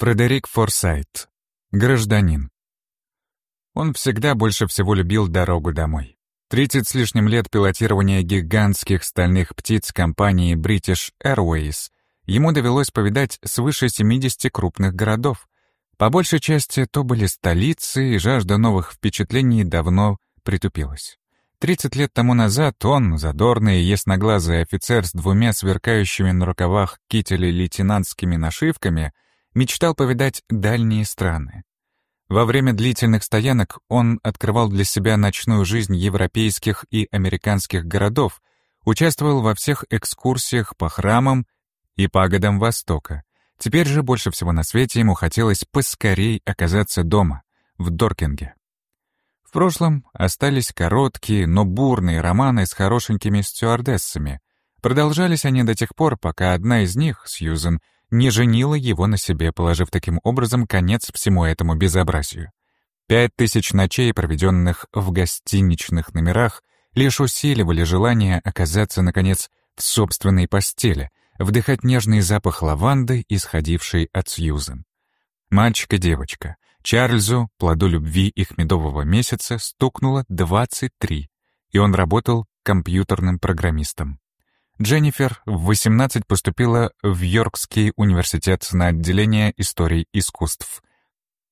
Фредерик Форсайт. Гражданин. Он всегда больше всего любил дорогу домой. Тридцать с лишним лет пилотирования гигантских стальных птиц компании British Airways ему довелось повидать свыше 70 крупных городов. По большей части то были столицы, и жажда новых впечатлений давно притупилась. Тридцать лет тому назад он, задорный и ясноглазый офицер с двумя сверкающими на рукавах кителей лейтенантскими нашивками — мечтал повидать дальние страны. Во время длительных стоянок он открывал для себя ночную жизнь европейских и американских городов, участвовал во всех экскурсиях по храмам и пагодам Востока. Теперь же больше всего на свете ему хотелось поскорей оказаться дома, в Доркинге. В прошлом остались короткие, но бурные романы с хорошенькими стюардессами. Продолжались они до тех пор, пока одна из них, Сьюзен, не женила его на себе, положив таким образом конец всему этому безобразию. Пять тысяч ночей, проведенных в гостиничных номерах, лишь усиливали желание оказаться, наконец, в собственной постели, вдыхать нежный запах лаванды, исходивший от Сьюзен. Мальчик и девочка. Чарльзу, плоду любви их медового месяца, стукнуло 23, и он работал компьютерным программистом. Дженнифер в 18 поступила в Йоркский университет на отделение истории искусств.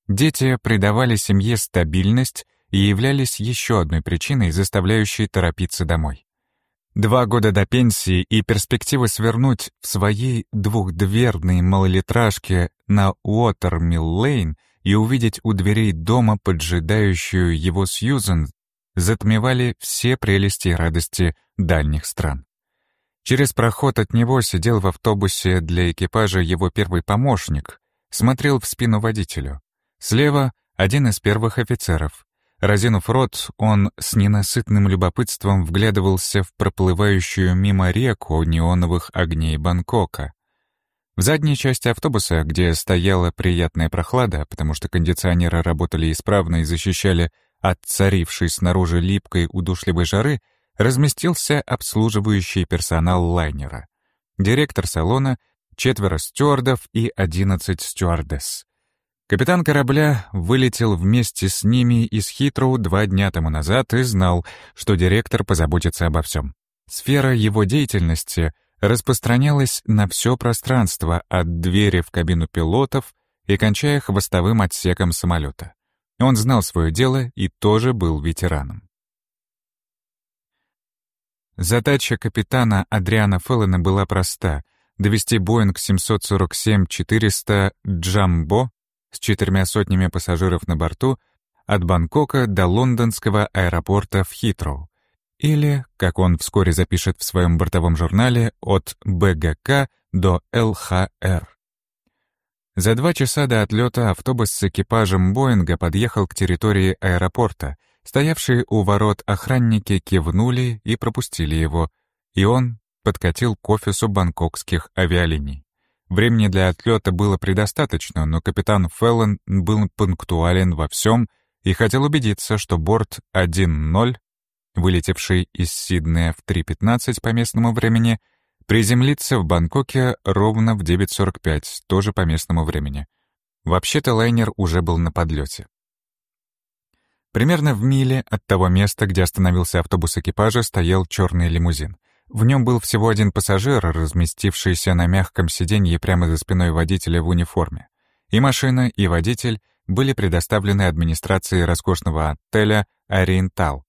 Дети придавали семье стабильность и являлись еще одной причиной, заставляющей торопиться домой. Два года до пенсии и перспектива свернуть в своей двухдверной малолитражке на Уотермилл-Лейн и увидеть у дверей дома поджидающую его Сьюзен затмевали все прелести и радости дальних стран. Через проход от него сидел в автобусе для экипажа его первый помощник, смотрел в спину водителю. Слева — один из первых офицеров. Разинув рот, он с ненасытным любопытством вглядывался в проплывающую мимо реку неоновых огней Бангкока. В задней части автобуса, где стояла приятная прохлада, потому что кондиционеры работали исправно и защищали от царившей снаружи липкой удушливой жары, разместился обслуживающий персонал лайнера. Директор салона, четверо стюардов и одиннадцать стюардесс. Капитан корабля вылетел вместе с ними из Хитроу два дня тому назад и знал, что директор позаботится обо всем. Сфера его деятельности распространялась на все пространство от двери в кабину пилотов и кончая хвостовым отсеком самолета. Он знал свое дело и тоже был ветераном. Задача капитана Адриана Феллона была проста — довести Боинг 747-400 «Джамбо» с четырьмя сотнями пассажиров на борту от Бангкока до лондонского аэропорта в Хитроу, или, как он вскоре запишет в своем бортовом журнале, от БГК до ЛХР. За два часа до отлета автобус с экипажем Боинга подъехал к территории аэропорта — Стоявшие у ворот охранники кивнули и пропустили его, и он подкатил к офису бангкокских авиалиний. Времени для отлета было предостаточно, но капитан Феллон был пунктуален во всем и хотел убедиться, что борт 1-0, вылетевший из Сиднея в 3.15 по местному времени, приземлится в Бангкоке ровно в 9.45, тоже по местному времени. Вообще-то лайнер уже был на подлете. Примерно в миле от того места, где остановился автобус экипажа, стоял черный лимузин. В нем был всего один пассажир, разместившийся на мягком сиденье прямо за спиной водителя в униформе. И машина, и водитель были предоставлены администрации роскошного отеля «Ориентал»,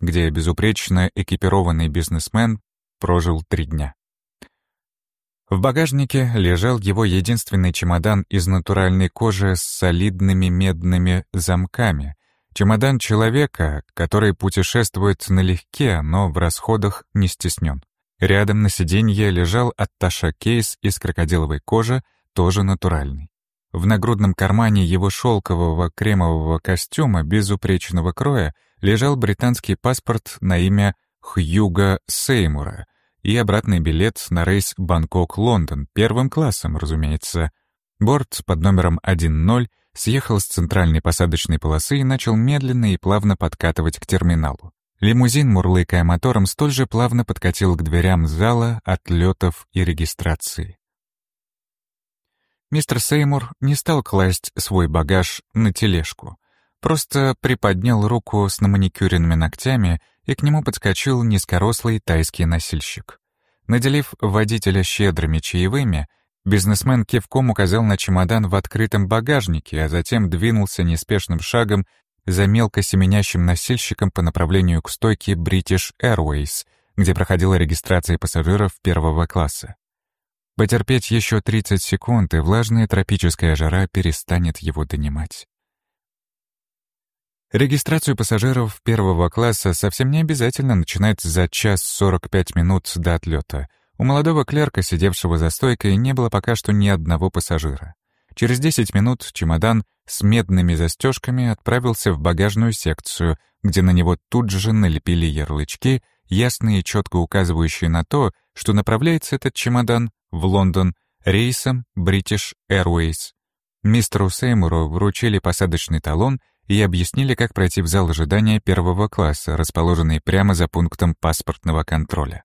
где безупречно экипированный бизнесмен прожил три дня. В багажнике лежал его единственный чемодан из натуральной кожи с солидными медными замками, Чемодан человека, который путешествует налегке, но в расходах не стеснен. Рядом на сиденье лежал атташа-кейс из крокодиловой кожи, тоже натуральный. В нагрудном кармане его шелкового кремового костюма безупречного кроя лежал британский паспорт на имя Хьюга Сеймура и обратный билет на рейс Бангкок-Лондон, первым классом, разумеется. Борт под номером 10 съехал с центральной посадочной полосы и начал медленно и плавно подкатывать к терминалу. Лимузин, мурлыкая мотором, столь же плавно подкатил к дверям зала отлетов и регистрации. Мистер Сеймур не стал класть свой багаж на тележку. Просто приподнял руку с наманикюренными ногтями, и к нему подскочил низкорослый тайский носильщик. Наделив водителя щедрыми чаевыми, бизнесмен кивком указал на чемодан в открытом багажнике, а затем двинулся неспешным шагом за мелко семенящим носильщиком по направлению к стойке British Airways, где проходила регистрация пассажиров первого класса. Потерпеть еще 30 секунд, и влажная тропическая жара перестанет его донимать. Регистрацию пассажиров первого класса совсем не обязательно начинать за час 45 минут до отлета. У молодого клерка, сидевшего за стойкой, не было пока что ни одного пассажира. Через 10 минут чемодан с медными застежками отправился в багажную секцию, где на него тут же налепили ярлычки, ясные и четко указывающие на то, что направляется этот чемодан в Лондон рейсом British Airways. Мистеру Сеймуру вручили посадочный талон и объяснили, как пройти в зал ожидания первого класса, расположенный прямо за пунктом паспортного контроля.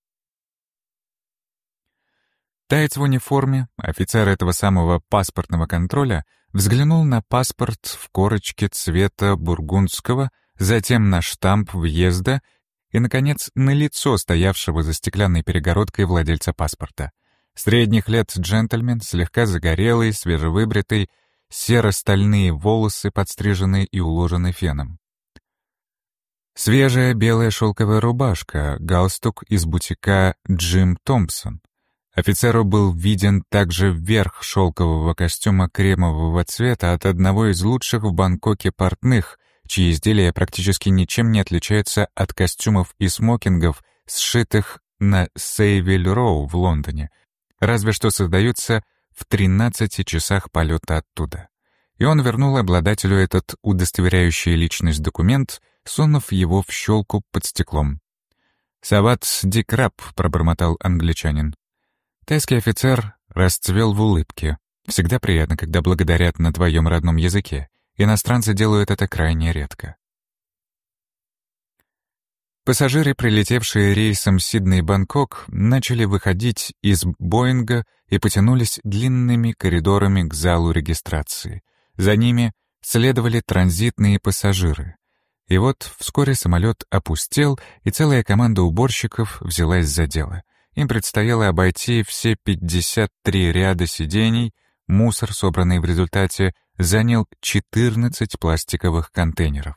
Таец в униформе, офицер этого самого паспортного контроля, взглянул на паспорт в корочке цвета бургундского, затем на штамп въезда и, наконец, на лицо стоявшего за стеклянной перегородкой владельца паспорта. Средних лет джентльмен, слегка загорелый, свежевыбритый, серо-стальные волосы, подстриженные и уложены феном. Свежая белая шелковая рубашка, галстук из бутика «Джим Томпсон», Офицеру был виден также верх шелкового костюма кремового цвета от одного из лучших в Бангкоке портных, чьи изделия практически ничем не отличаются от костюмов и смокингов, сшитых на Сейвиль-Роу в Лондоне, разве что создаются в 13 часах полета оттуда. И он вернул обладателю этот удостоверяющий личность документ, сунув его в щелку под стеклом. «Сават Дикраб», — пробормотал англичанин. Тайский офицер расцвел в улыбке. Всегда приятно, когда благодарят на твоем родном языке. Иностранцы делают это крайне редко. Пассажиры, прилетевшие рейсом Сидней-Бангкок, начали выходить из Боинга и потянулись длинными коридорами к залу регистрации. За ними следовали транзитные пассажиры. И вот вскоре самолет опустел, и целая команда уборщиков взялась за дело — им предстояло обойти все 53 ряда сидений, мусор, собранный в результате, занял 14 пластиковых контейнеров.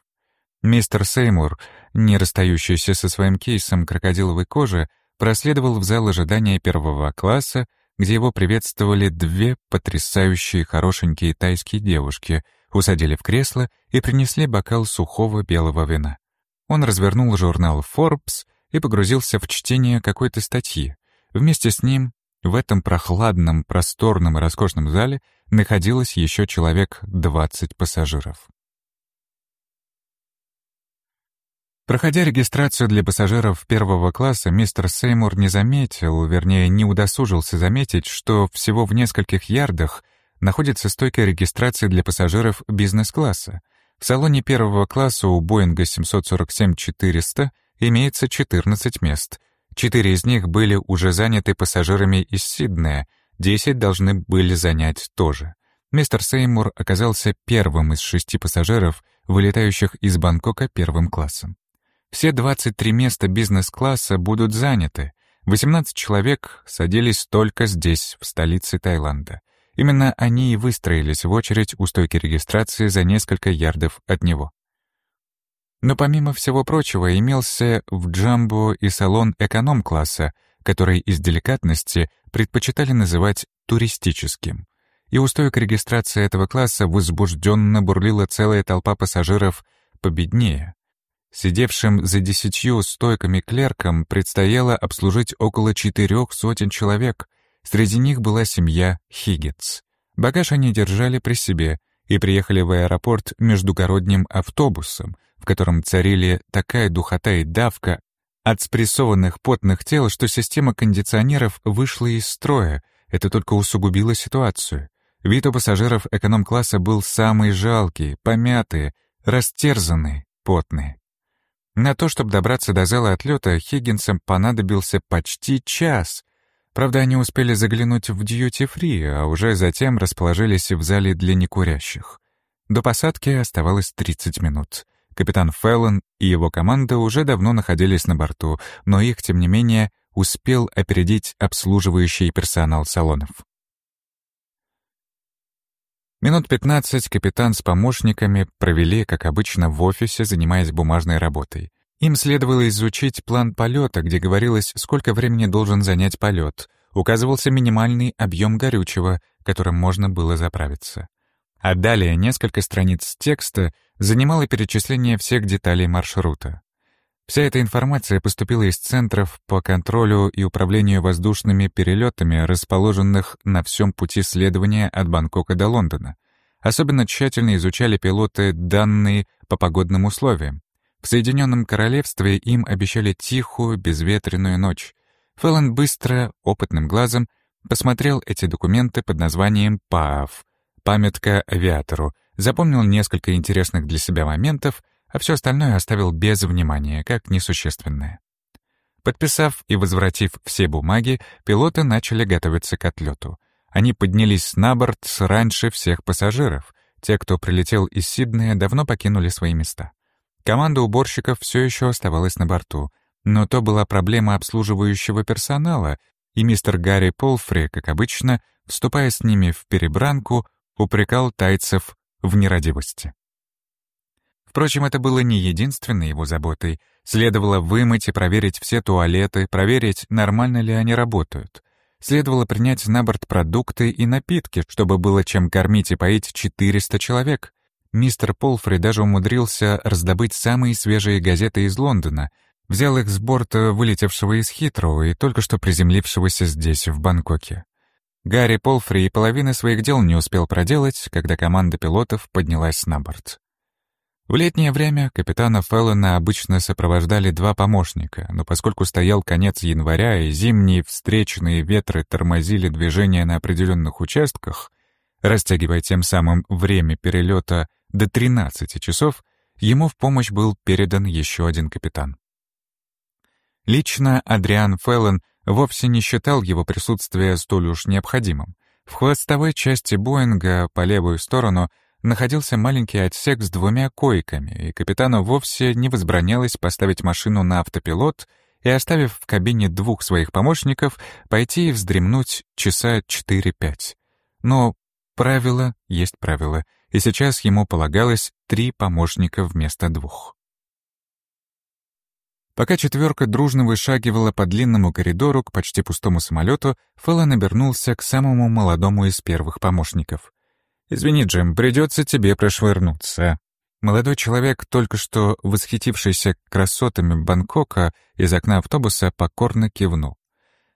Мистер Сеймур, не расстающийся со своим кейсом крокодиловой кожи, проследовал в зал ожидания первого класса, где его приветствовали две потрясающие хорошенькие тайские девушки, усадили в кресло и принесли бокал сухого белого вина. Он развернул журнал Forbes и погрузился в чтение какой-то статьи. Вместе с ним в этом прохладном, просторном и роскошном зале находилось еще человек 20 пассажиров. Проходя регистрацию для пассажиров первого класса, мистер Сеймур не заметил, вернее, не удосужился заметить, что всего в нескольких ярдах находится стойка регистрации для пассажиров бизнес-класса. В салоне первого класса у Боинга 747-400 имеется 14 мест. Четыре из них были уже заняты пассажирами из Сиднея, 10 должны были занять тоже. Мистер Сеймур оказался первым из шести пассажиров, вылетающих из Бангкока первым классом. Все 23 места бизнес-класса будут заняты. 18 человек садились только здесь, в столице Таиланда. Именно они и выстроились в очередь у стойки регистрации за несколько ярдов от него. Но помимо всего прочего имелся в джамбо и салон эконом-класса, который из деликатности предпочитали называть туристическим. И у стоек регистрации этого класса возбужденно бурлила целая толпа пассажиров победнее. Сидевшим за десятью стойками клеркам предстояло обслужить около четырех сотен человек. Среди них была семья Хиггетс. Багаж они держали при себе и приехали в аэропорт междугородним автобусом — в котором царили такая духота и давка от спрессованных потных тел, что система кондиционеров вышла из строя. Это только усугубило ситуацию. Вид у пассажиров эконом-класса был самый жалкий, помятые, растерзанные, потные. На то, чтобы добраться до зала отлета, Хиггинсам понадобился почти час. Правда, они успели заглянуть в дьюти-фри, а уже затем расположились в зале для некурящих. До посадки оставалось 30 минут. Капитан Феллон и его команда уже давно находились на борту, но их, тем не менее, успел опередить обслуживающий персонал салонов. Минут 15 капитан с помощниками провели, как обычно, в офисе, занимаясь бумажной работой. Им следовало изучить план полета, где говорилось, сколько времени должен занять полет. Указывался минимальный объем горючего, которым можно было заправиться. А далее несколько страниц текста занимало перечисление всех деталей маршрута. Вся эта информация поступила из центров по контролю и управлению воздушными перелетами, расположенных на всем пути следования от Бангкока до Лондона. Особенно тщательно изучали пилоты данные по погодным условиям. В Соединенном Королевстве им обещали тихую, безветренную ночь. Фэллон быстро, опытным глазом, посмотрел эти документы под названием ПААФ — «Памятка авиатору», запомнил несколько интересных для себя моментов — а все остальное оставил без внимания, как несущественное. Подписав и возвратив все бумаги, пилоты начали готовиться к отлету. Они поднялись на борт раньше всех пассажиров. Те, кто прилетел из Сиднея, давно покинули свои места. Команда уборщиков все еще оставалась на борту, но то была проблема обслуживающего персонала, и мистер Гарри Полфри, как обычно, вступая с ними в перебранку, упрекал тайцев в нерадивости. Впрочем, это было не единственной его заботой. Следовало вымыть и проверить все туалеты, проверить, нормально ли они работают. Следовало принять на борт продукты и напитки, чтобы было чем кормить и поить 400 человек. Мистер Полфри даже умудрился раздобыть самые свежие газеты из Лондона, взял их с борта вылетевшего из Хитроу и только что приземлившегося здесь, в Бангкоке. Гарри Полфри и половины своих дел не успел проделать, когда команда пилотов поднялась на борт. В летнее время капитана Феллона обычно сопровождали два помощника, но поскольку стоял конец января и зимние встречные ветры тормозили движение на определенных участках, растягивая тем самым время перелета до 13 часов, ему в помощь был передан еще один капитан. Лично Адриан Феллон вовсе не считал его присутствие столь уж необходимым. В хвостовой части Боинга по левую сторону находился маленький отсек с двумя койками, и капитану вовсе не возбранялось поставить машину на автопилот и, оставив в кабине двух своих помощников, пойти и вздремнуть часа 4-5. Но правило есть правило, и сейчас ему полагалось три помощника вместо двух. Пока четверка дружно вышагивала по длинному коридору к почти пустому самолету, Фэллон обернулся к самому молодому из первых помощников. «Извини, Джим, придется тебе прошвырнуться». Молодой человек, только что восхитившийся красотами Бангкока, из окна автобуса покорно кивнул.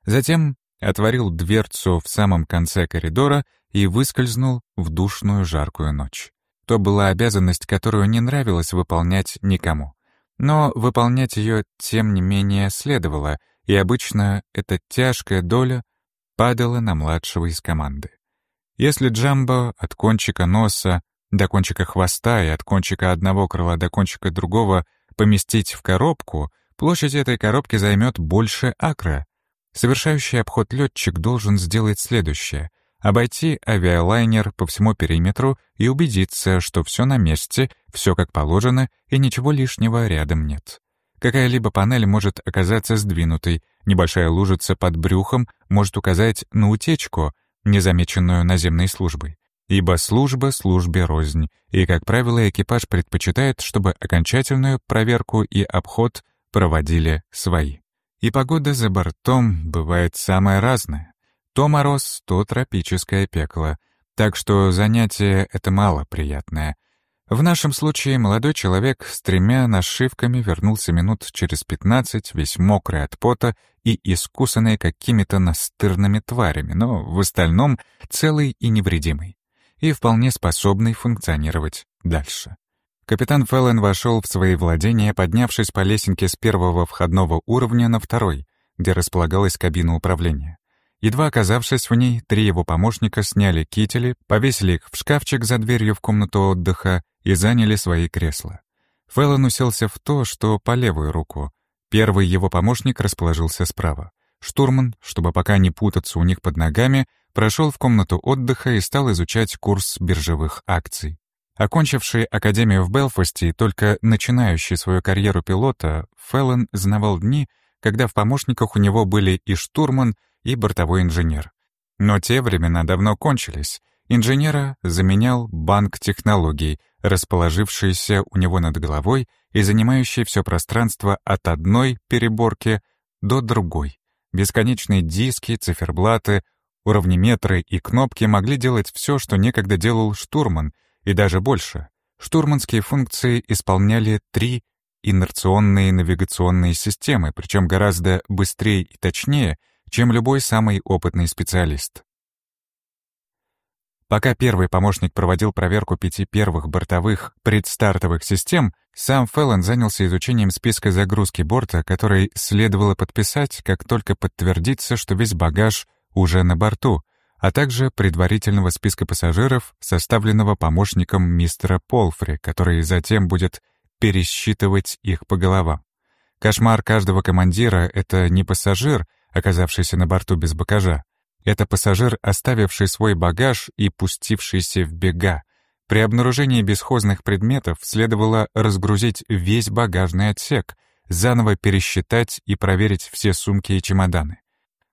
Затем отворил дверцу в самом конце коридора и выскользнул в душную жаркую ночь. То была обязанность, которую не нравилось выполнять никому. Но выполнять ее, тем не менее, следовало, и обычно эта тяжкая доля падала на младшего из команды. Если Джамбо от кончика носа до кончика хвоста и от кончика одного крыла до кончика другого поместить в коробку, площадь этой коробки займет больше акра. Совершающий обход летчик должен сделать следующее — обойти авиалайнер по всему периметру и убедиться, что все на месте, все как положено и ничего лишнего рядом нет. Какая-либо панель может оказаться сдвинутой, небольшая лужица под брюхом может указать на утечку — незамеченную наземной службой, ибо служба службе рознь, и, как правило, экипаж предпочитает, чтобы окончательную проверку и обход проводили свои. И погода за бортом бывает самая разная. То мороз, то тропическое пекло, так что занятие это мало приятное, в нашем случае молодой человек с тремя нашивками вернулся минут через пятнадцать, весь мокрый от пота и искусанный какими-то настырными тварями, но в остальном целый и невредимый, и вполне способный функционировать дальше. Капитан Феллен вошел в свои владения, поднявшись по лесенке с первого входного уровня на второй, где располагалась кабина управления. Едва оказавшись в ней, три его помощника сняли кители, повесили их в шкафчик за дверью в комнату отдыха и заняли свои кресла. Фэллон уселся в то, что по левую руку. Первый его помощник расположился справа. Штурман, чтобы пока не путаться у них под ногами, прошел в комнату отдыха и стал изучать курс биржевых акций. Окончивший академию в Белфасте и только начинающий свою карьеру пилота, Феллон знавал дни, когда в помощниках у него были и штурман, и бортовой инженер. Но те времена давно кончились. Инженера заменял банк технологий, расположившийся у него над головой и занимающий все пространство от одной переборки до другой. Бесконечные диски, циферблаты, уравнеметры и кнопки могли делать все, что некогда делал штурман — и даже больше. Штурманские функции исполняли три инерционные навигационные системы, причем гораздо быстрее и точнее, чем любой самый опытный специалист. Пока первый помощник проводил проверку пяти первых бортовых предстартовых систем, сам Феллон занялся изучением списка загрузки борта, который следовало подписать, как только подтвердится, что весь багаж уже на борту — а также предварительного списка пассажиров, составленного помощником мистера Полфри, который затем будет пересчитывать их по головам. Кошмар каждого командира — это не пассажир, оказавшийся на борту без багажа. Это пассажир, оставивший свой багаж и пустившийся в бега. При обнаружении бесхозных предметов следовало разгрузить весь багажный отсек, заново пересчитать и проверить все сумки и чемоданы.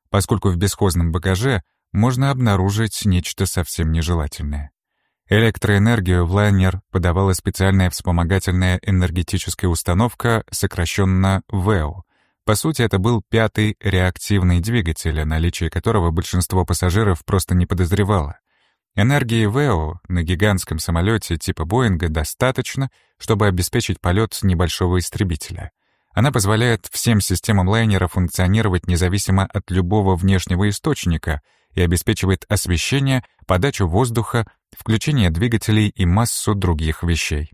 Поскольку в бесхозном багаже можно обнаружить нечто совсем нежелательное. Электроэнергию в лайнер подавала специальная вспомогательная энергетическая установка, сокращенно ВЭО. По сути, это был пятый реактивный двигатель, о наличии которого большинство пассажиров просто не подозревало. Энергии ВЭО на гигантском самолете типа Боинга достаточно, чтобы обеспечить полет небольшого истребителя. Она позволяет всем системам лайнера функционировать независимо от любого внешнего источника — и обеспечивает освещение, подачу воздуха, включение двигателей и массу других вещей.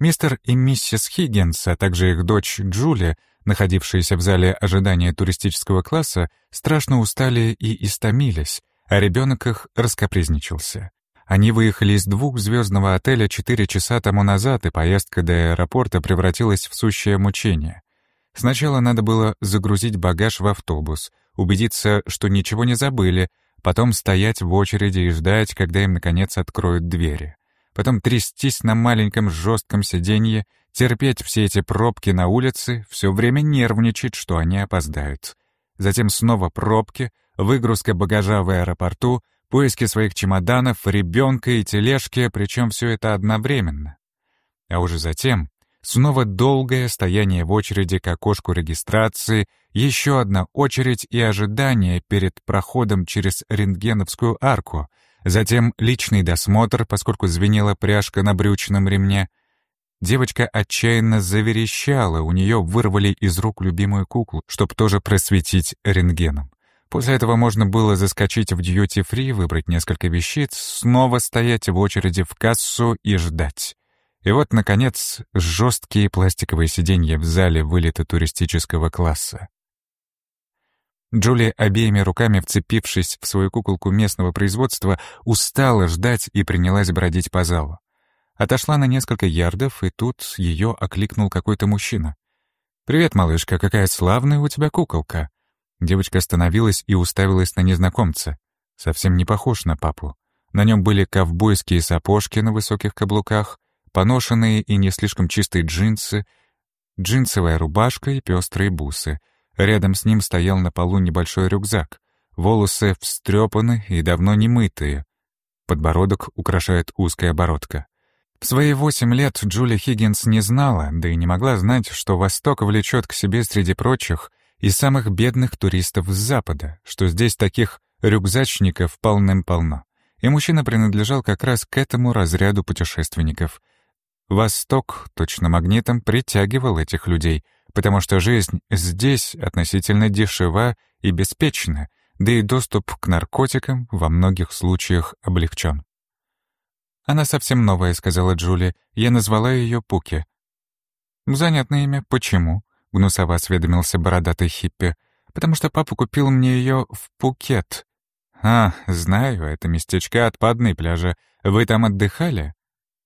Мистер и миссис Хиггинс, а также их дочь Джулия, находившиеся в зале ожидания туристического класса, страшно устали и истомились, а ребенок их раскопризничался. Они выехали из двухзвездного отеля четыре часа тому назад, и поездка до аэропорта превратилась в сущее мучение. Сначала надо было загрузить багаж в автобус, убедиться, что ничего не забыли, потом стоять в очереди и ждать, когда им, наконец, откроют двери. Потом трястись на маленьком жестком сиденье, терпеть все эти пробки на улице, все время нервничать, что они опоздают. Затем снова пробки, выгрузка багажа в аэропорту, поиски своих чемоданов, ребенка и тележки, причем все это одновременно. А уже затем Снова долгое стояние в очереди к окошку регистрации, еще одна очередь и ожидание перед проходом через рентгеновскую арку, затем личный досмотр, поскольку звенела пряжка на брючном ремне. Девочка отчаянно заверещала, у нее вырвали из рук любимую куклу, чтобы тоже просветить рентгеном. После этого можно было заскочить в дьюти-фри, выбрать несколько вещиц, снова стоять в очереди в кассу и ждать. И вот, наконец, жесткие пластиковые сиденья в зале вылета туристического класса. Джулия, обеими руками вцепившись в свою куколку местного производства, устала ждать и принялась бродить по залу. Отошла на несколько ярдов, и тут ее окликнул какой-то мужчина. «Привет, малышка, какая славная у тебя куколка!» Девочка остановилась и уставилась на незнакомца. Совсем не похож на папу. На нем были ковбойские сапожки на высоких каблуках, поношенные и не слишком чистые джинсы, джинсовая рубашка и пестрые бусы. Рядом с ним стоял на полу небольшой рюкзак. Волосы встрепаны и давно не мытые. Подбородок украшает узкая оборотка. В свои восемь лет Джули Хиггинс не знала, да и не могла знать, что Восток влечет к себе среди прочих и самых бедных туристов с Запада, что здесь таких рюкзачников полным-полно. И мужчина принадлежал как раз к этому разряду путешественников, Восток точно магнитом притягивал этих людей, потому что жизнь здесь относительно дешева и беспечна, да и доступ к наркотикам во многих случаях облегчен. «Она совсем новая», — сказала Джули. «Я назвала ее Пуки». «Занятное имя. Почему?» — гнусово осведомился бородатый хиппи. «Потому что папа купил мне ее в Пукет». «А, знаю, это местечко отпадной пляжа. Вы там отдыхали?»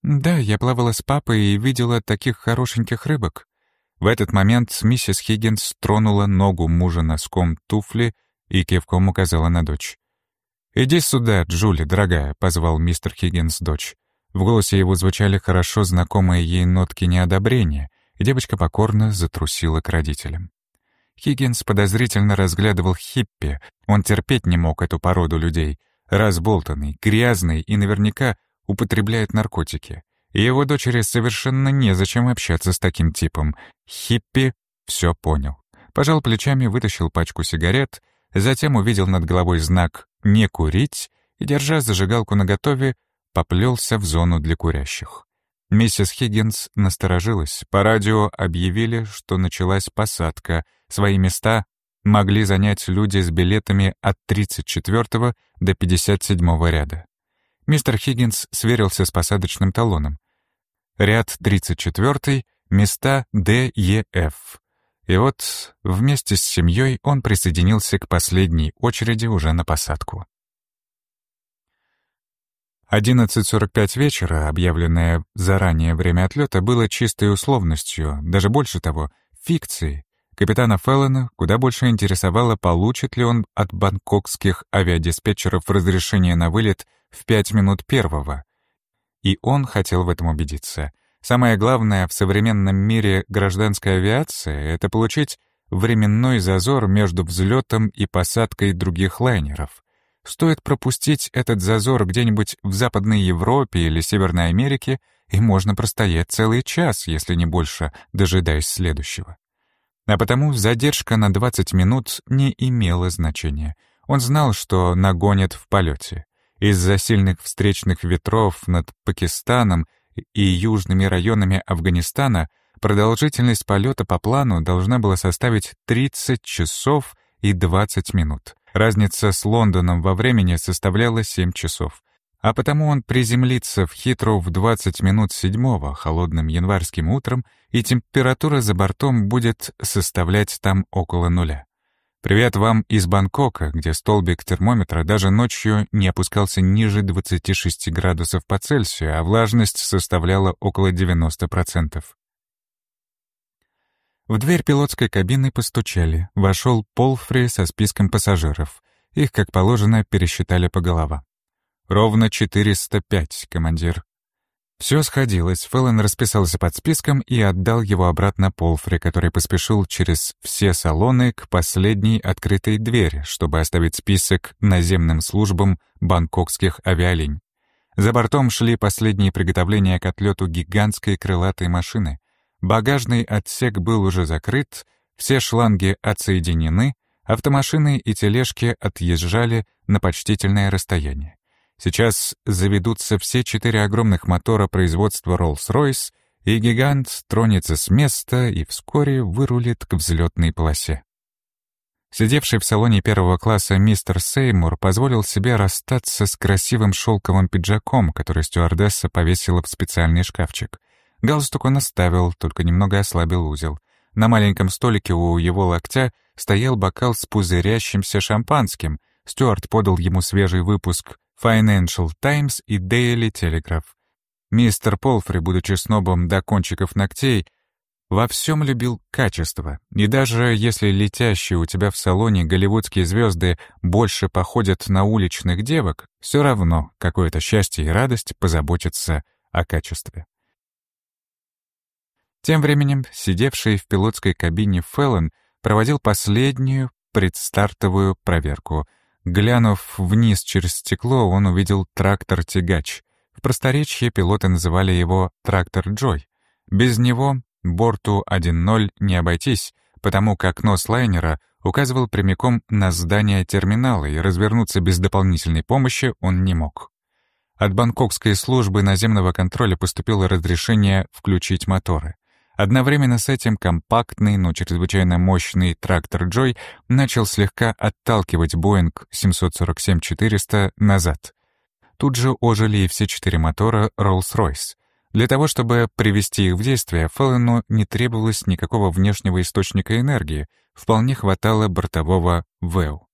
«Да, я плавала с папой и видела таких хорошеньких рыбок». В этот момент миссис Хиггинс тронула ногу мужа носком туфли и кивком указала на дочь. «Иди сюда, Джули, дорогая», — позвал мистер Хиггинс дочь. В голосе его звучали хорошо знакомые ей нотки неодобрения, и девочка покорно затрусила к родителям. Хиггинс подозрительно разглядывал Хиппи, он терпеть не мог эту породу людей, разболтанный, грязный и наверняка употребляет наркотики. Его дочери совершенно незачем общаться с таким типом. Хиппи все понял. Пожал плечами, вытащил пачку сигарет, затем увидел над головой знак «Не курить» и, держа зажигалку наготове, поплелся в зону для курящих. Миссис Хиггинс насторожилась. По радио объявили, что началась посадка. Свои места могли занять люди с билетами от 34 до 57 ряда. Мистер Хиггинс сверился с посадочным талоном. Ряд 34, места Д, Е, Ф. И вот вместе с семьей он присоединился к последней очереди уже на посадку. 11.45 вечера, объявленное заранее время отлета, было чистой условностью, даже больше того, фикцией. Капитана Феллона куда больше интересовало, получит ли он от бангкокских авиадиспетчеров разрешение на вылет в 5 минут первого. И он хотел в этом убедиться. Самое главное в современном мире гражданской авиации — это получить временной зазор между взлетом и посадкой других лайнеров. Стоит пропустить этот зазор где-нибудь в Западной Европе или Северной Америке, и можно простоять целый час, если не больше, дожидаясь следующего. А потому задержка на 20 минут не имела значения. Он знал, что нагонят в полете. Из-за сильных встречных ветров над Пакистаном и южными районами Афганистана продолжительность полета по плану должна была составить 30 часов и 20 минут. Разница с Лондоном во времени составляла 7 часов. А потому он приземлится в Хитроу в 20 минут седьмого холодным январским утром, и температура за бортом будет составлять там около нуля. Привет вам из Бангкока, где столбик термометра даже ночью не опускался ниже 26 градусов по Цельсию, а влажность составляла около 90%. В дверь пилотской кабины постучали. Вошел Полфри со списком пассажиров. Их, как положено, пересчитали по головам. «Ровно 405, командир». Все сходилось. Фэллон расписался под списком и отдал его обратно Полфри, который поспешил через все салоны к последней открытой двери, чтобы оставить список наземным службам бангкокских авиалинь. За бортом шли последние приготовления к отлету гигантской крылатой машины. Багажный отсек был уже закрыт, все шланги отсоединены, автомашины и тележки отъезжали на почтительное расстояние. Сейчас заведутся все четыре огромных мотора производства Rolls-Royce, и гигант тронется с места и вскоре вырулит к взлетной полосе. Сидевший в салоне первого класса мистер Сеймур позволил себе расстаться с красивым шелковым пиджаком, который стюардесса повесила в специальный шкафчик. Галстук он оставил, только немного ослабил узел. На маленьком столике у его локтя стоял бокал с пузырящимся шампанским. Стюарт подал ему свежий выпуск Financial Times и Daily Telegraph. Мистер Полфри, будучи снобом до кончиков ногтей, во всем любил качество. И даже если летящие у тебя в салоне голливудские звезды больше походят на уличных девок, все равно какое-то счастье и радость позаботиться о качестве. Тем временем сидевший в пилотской кабине Феллон проводил последнюю предстартовую проверку. Глянув вниз через стекло, он увидел трактор-тягач. В просторечии пилоты называли его «трактор Джой». Без него борту 1.0 не обойтись, потому как нос лайнера указывал прямиком на здание терминала, и развернуться без дополнительной помощи он не мог. От бангкокской службы наземного контроля поступило разрешение включить моторы. Одновременно с этим компактный, но чрезвычайно мощный трактор Джой начал слегка отталкивать Боинг 747-400 назад. Тут же ожили и все четыре мотора Rolls-Royce. Для того, чтобы привести их в действие, Феллену не требовалось никакого внешнего источника энергии, вполне хватало бортового ВЭУ.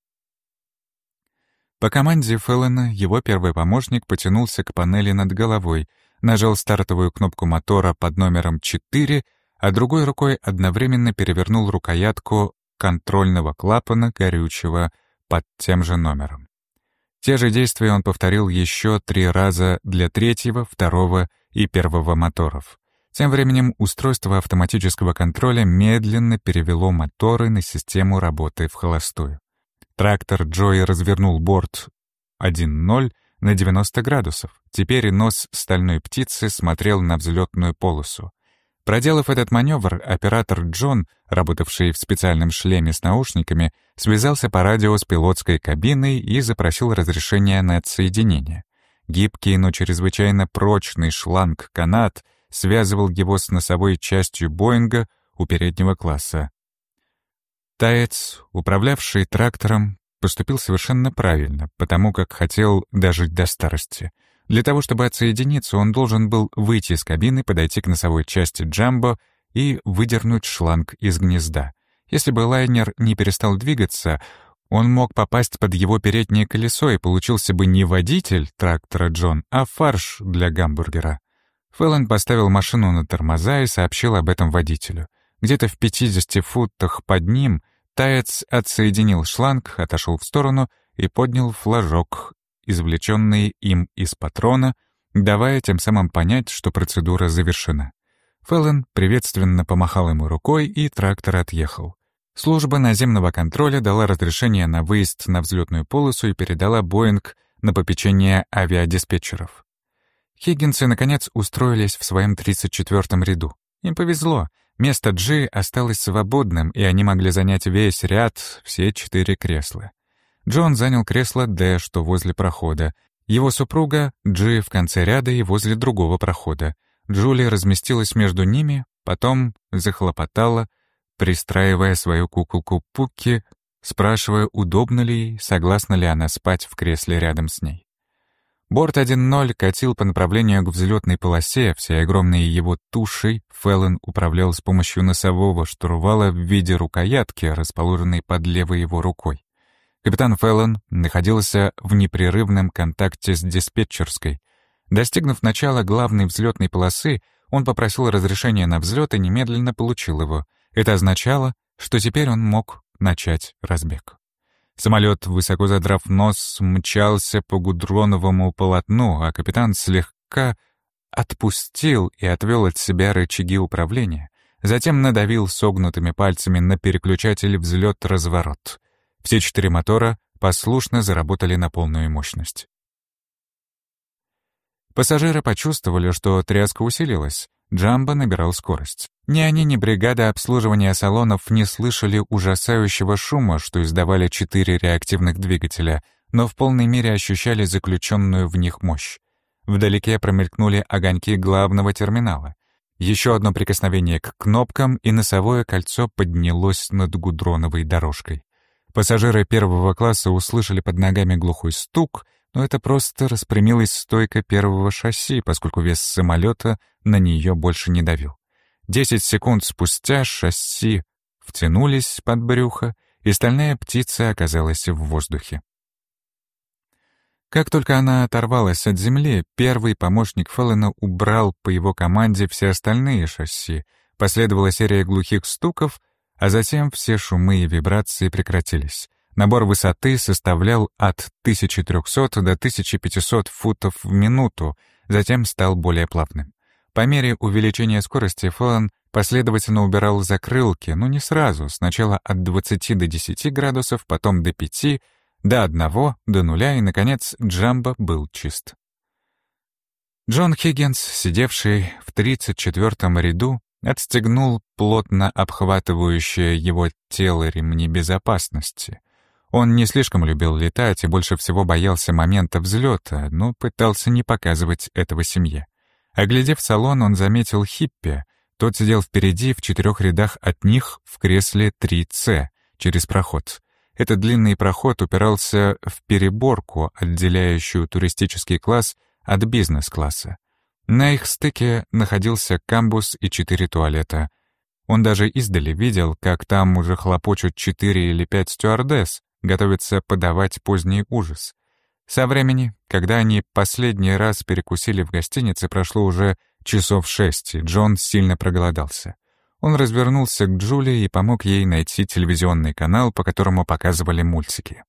По команде Феллена его первый помощник потянулся к панели над головой — нажал стартовую кнопку мотора под номером 4, а другой рукой одновременно перевернул рукоятку контрольного клапана горючего под тем же номером. Те же действия он повторил еще три раза для третьего, второго и первого моторов. Тем временем устройство автоматического контроля медленно перевело моторы на систему работы в холостую. Трактор Джои развернул борт 1.0 на 90 градусов. Теперь нос стальной птицы смотрел на взлетную полосу. Проделав этот маневр, оператор Джон, работавший в специальном шлеме с наушниками, связался по радио с пилотской кабиной и запросил разрешение на отсоединение. Гибкий, но чрезвычайно прочный шланг-канат связывал его с носовой частью Боинга у переднего класса. Таец, управлявший трактором, поступил совершенно правильно, потому как хотел дожить до старости — для того, чтобы отсоединиться, он должен был выйти из кабины, подойти к носовой части Джамбо и выдернуть шланг из гнезда. Если бы лайнер не перестал двигаться, он мог попасть под его переднее колесо и получился бы не водитель трактора Джон, а фарш для гамбургера. Фэллон поставил машину на тормоза и сообщил об этом водителю. Где-то в 50 футах под ним Таец отсоединил шланг, отошел в сторону и поднял флажок извлеченные им из патрона, давая тем самым понять, что процедура завершена. Феллон приветственно помахал ему рукой, и трактор отъехал. Служба наземного контроля дала разрешение на выезд на взлетную полосу и передала Боинг на попечение авиадиспетчеров. Хиггинсы, наконец, устроились в своем 34-м ряду. Им повезло. Место G осталось свободным, и они могли занять весь ряд, все четыре кресла. Джон занял кресло Д, что возле прохода. Его супруга Джи в конце ряда и возле другого прохода. Джули разместилась между ними, потом захлопотала, пристраивая свою куколку Пукки, спрашивая, удобно ли ей, согласна ли она спать в кресле рядом с ней. Борт 1.0 катил по направлению к взлетной полосе, всей огромной его тушей Феллон управлял с помощью носового штурвала в виде рукоятки, расположенной под левой его рукой. Капитан Феллон находился в непрерывном контакте с диспетчерской. Достигнув начала главной взлетной полосы, он попросил разрешения на взлет и немедленно получил его. Это означало, что теперь он мог начать разбег. Самолет, высоко задрав нос, мчался по гудроновому полотну, а капитан слегка отпустил и отвел от себя рычаги управления. Затем надавил согнутыми пальцами на переключатель взлет-разворот — все четыре мотора послушно заработали на полную мощность. Пассажиры почувствовали, что тряска усилилась. Джамбо набирал скорость. Ни они, ни бригада обслуживания салонов не слышали ужасающего шума, что издавали четыре реактивных двигателя, но в полной мере ощущали заключенную в них мощь. Вдалеке промелькнули огоньки главного терминала. Еще одно прикосновение к кнопкам, и носовое кольцо поднялось над гудроновой дорожкой. Пассажиры первого класса услышали под ногами глухой стук, но это просто распрямилась стойка первого шасси, поскольку вес самолета на нее больше не давил. Десять секунд спустя шасси втянулись под брюхо, и стальная птица оказалась в воздухе. Как только она оторвалась от земли, первый помощник Феллона убрал по его команде все остальные шасси, последовала серия глухих стуков, а затем все шумы и вибрации прекратились. Набор высоты составлял от 1300 до 1500 футов в минуту, затем стал более плавным. По мере увеличения скорости Фэллон последовательно убирал закрылки, но не сразу, сначала от 20 до 10 градусов, потом до 5, до 1, до 0 и, наконец, Джамбо был чист. Джон Хиггинс, сидевший в 34-м ряду, отстегнул плотно обхватывающее его тело ремни безопасности. Он не слишком любил летать и больше всего боялся момента взлета, но пытался не показывать этого семье. Оглядев салон, он заметил Хиппи. Тот сидел впереди, в четырех рядах от них, в кресле 3С, через проход. Этот длинный проход упирался в переборку, отделяющую туристический класс от бизнес-класса. На их стыке находился камбус и четыре туалета. Он даже издали видел, как там уже хлопочут четыре или пять стюардесс, готовятся подавать поздний ужас. Со времени, когда они последний раз перекусили в гостинице, прошло уже часов шесть, и Джон сильно проголодался. Он развернулся к Джулии и помог ей найти телевизионный канал, по которому показывали мультики.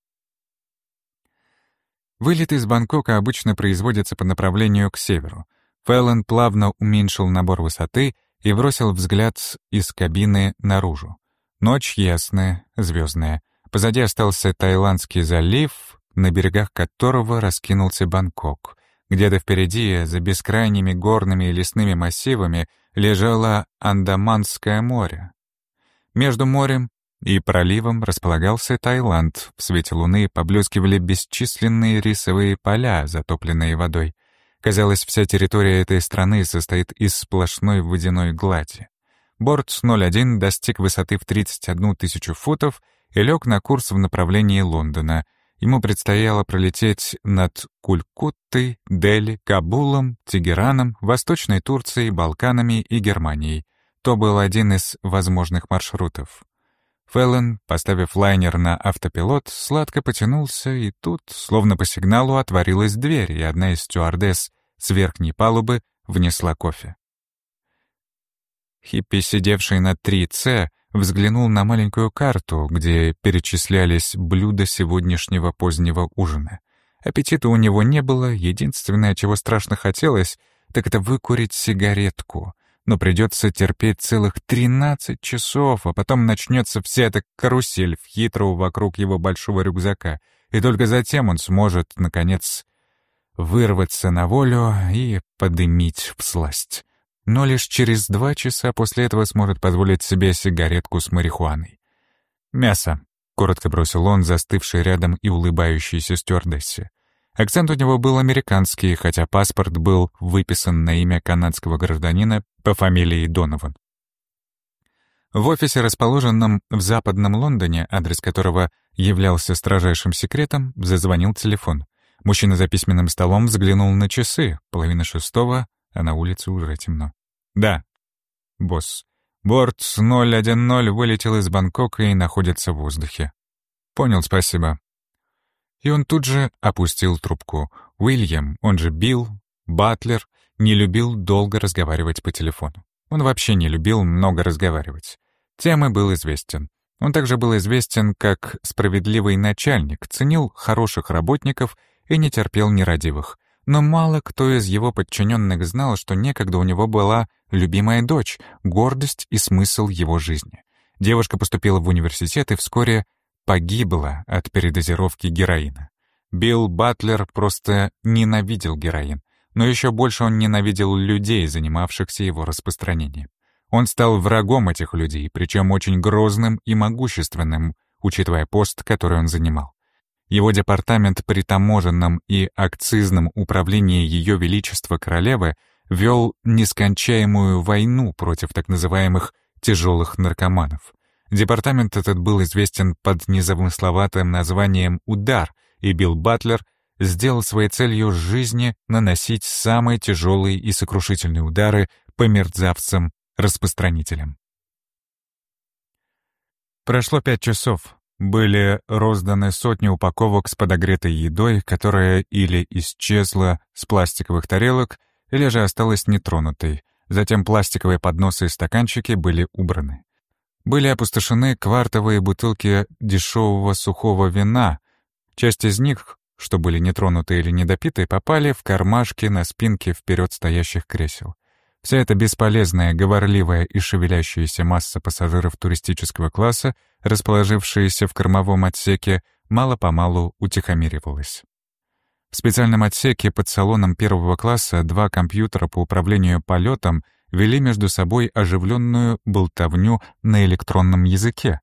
Вылет из Бангкока обычно производится по направлению к северу. Фэллон плавно уменьшил набор высоты и бросил взгляд из кабины наружу. Ночь ясная, звездная. Позади остался Таиландский залив, на берегах которого раскинулся Бангкок. Где-то впереди, за бескрайними горными и лесными массивами, лежало Андаманское море. Между морем и проливом располагался Таиланд. В свете луны поблескивали бесчисленные рисовые поля, затопленные водой. Казалось, вся территория этой страны состоит из сплошной водяной глади. Борт 01 достиг высоты в 31 тысячу футов и лег на курс в направлении Лондона. Ему предстояло пролететь над Кулькуттой, Дели, Кабулом, Тегераном, Восточной Турцией, Балканами и Германией. То был один из возможных маршрутов. Феллон, поставив лайнер на автопилот, сладко потянулся, и тут, словно по сигналу, отворилась дверь, и одна из стюардесс с верхней палубы внесла кофе. Хиппи, сидевший на 3С, взглянул на маленькую карту, где перечислялись блюда сегодняшнего позднего ужина. Аппетита у него не было, единственное, чего страшно хотелось, так это выкурить сигаретку но придется терпеть целых 13 часов, а потом начнется вся эта карусель в хитрого вокруг его большого рюкзака, и только затем он сможет, наконец, вырваться на волю и подымить в сласть. Но лишь через два часа после этого сможет позволить себе сигаретку с марихуаной. «Мясо», — коротко бросил он, застывший рядом и улыбающийся стюардессе. Акцент у него был американский, хотя паспорт был выписан на имя канадского гражданина по фамилии Донован. В офисе, расположенном в западном Лондоне, адрес которого являлся строжайшим секретом, зазвонил телефон. Мужчина за письменным столом взглянул на часы, половина шестого, а на улице уже темно. «Да, босс. Борт 010 вылетел из Бангкока и находится в воздухе». «Понял, спасибо. И он тут же опустил трубку. Уильям, он же Билл, Батлер, не любил долго разговаривать по телефону. Он вообще не любил много разговаривать. Тем и был известен. Он также был известен как справедливый начальник, ценил хороших работников и не терпел нерадивых. Но мало кто из его подчиненных знал, что некогда у него была любимая дочь, гордость и смысл его жизни. Девушка поступила в университет и вскоре погибла от передозировки героина. Билл Батлер просто ненавидел героин, но еще больше он ненавидел людей, занимавшихся его распространением. Он стал врагом этих людей, причем очень грозным и могущественным, учитывая пост, который он занимал. Его департамент при таможенном и акцизном управлении Ее Величества Королевы вел нескончаемую войну против так называемых «тяжелых наркоманов». Департамент этот был известен под незамысловатым названием «Удар», и Билл Батлер сделал своей целью жизни наносить самые тяжелые и сокрушительные удары по мерзавцам-распространителям. Прошло пять часов. Были розданы сотни упаковок с подогретой едой, которая или исчезла с пластиковых тарелок, или же осталась нетронутой. Затем пластиковые подносы и стаканчики были убраны. Были опустошены квартовые бутылки дешевого сухого вина. Часть из них, что были нетронуты или недопиты, попали в кармашки на спинке вперед стоящих кресел. Вся эта бесполезная, говорливая и шевелящаяся масса пассажиров туристического класса, расположившаяся в кормовом отсеке, мало-помалу утихомиривалась. В специальном отсеке под салоном первого класса два компьютера по управлению полетом — вели между собой оживленную болтовню на электронном языке.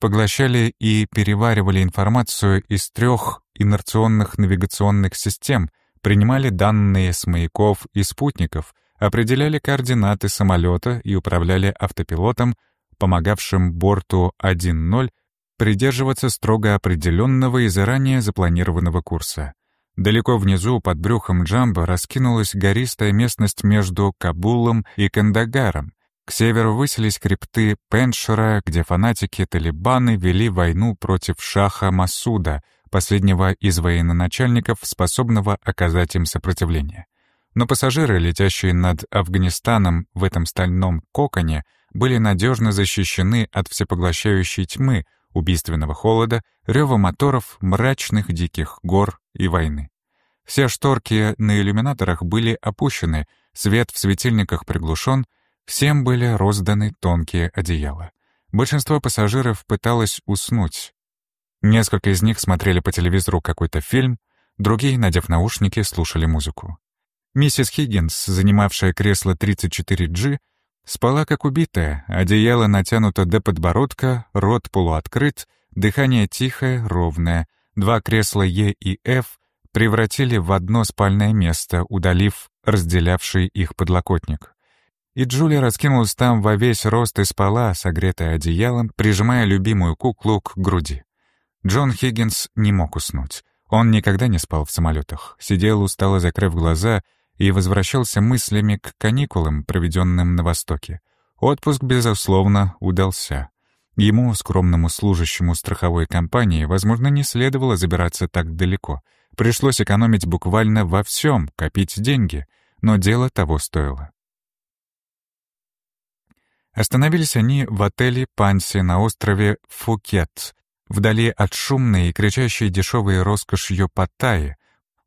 Поглощали и переваривали информацию из трех инерционных навигационных систем, принимали данные с маяков и спутников, определяли координаты самолета и управляли автопилотом, помогавшим борту 1.0 придерживаться строго определенного и заранее запланированного курса. Далеко внизу, под брюхом Джамба, раскинулась гористая местность между Кабулом и Кандагаром. К северу высились крепты Пеншера, где фанатики-талибаны вели войну против шаха Масуда, последнего из военачальников, способного оказать им сопротивление. Но пассажиры, летящие над Афганистаном в этом стальном коконе, были надежно защищены от всепоглощающей тьмы, убийственного холода, рева моторов, мрачных диких гор и войны. Все шторки на иллюминаторах были опущены, свет в светильниках приглушен, всем были розданы тонкие одеяла. Большинство пассажиров пыталось уснуть. Несколько из них смотрели по телевизору какой-то фильм, другие, надев наушники, слушали музыку. Миссис Хиггинс, занимавшая кресло 34G, спала как убитая, одеяло натянуто до подбородка, рот полуоткрыт, дыхание тихое, ровное. Два кресла Е и F превратили в одно спальное место, удалив разделявший их подлокотник. И Джулия раскинулась там во весь рост и спала, согретая одеялом, прижимая любимую куклу к груди. Джон Хиггинс не мог уснуть. Он никогда не спал в самолетах, сидел устало закрыв глаза и возвращался мыслями к каникулам, проведенным на Востоке. Отпуск, безусловно, удался. Ему, скромному служащему страховой компании, возможно, не следовало забираться так далеко — Пришлось экономить буквально во всем, копить деньги, но дело того стоило. Остановились они в отеле Панси на острове Фукет, вдали от шумной и кричащей дешевой роскошью Паттайи.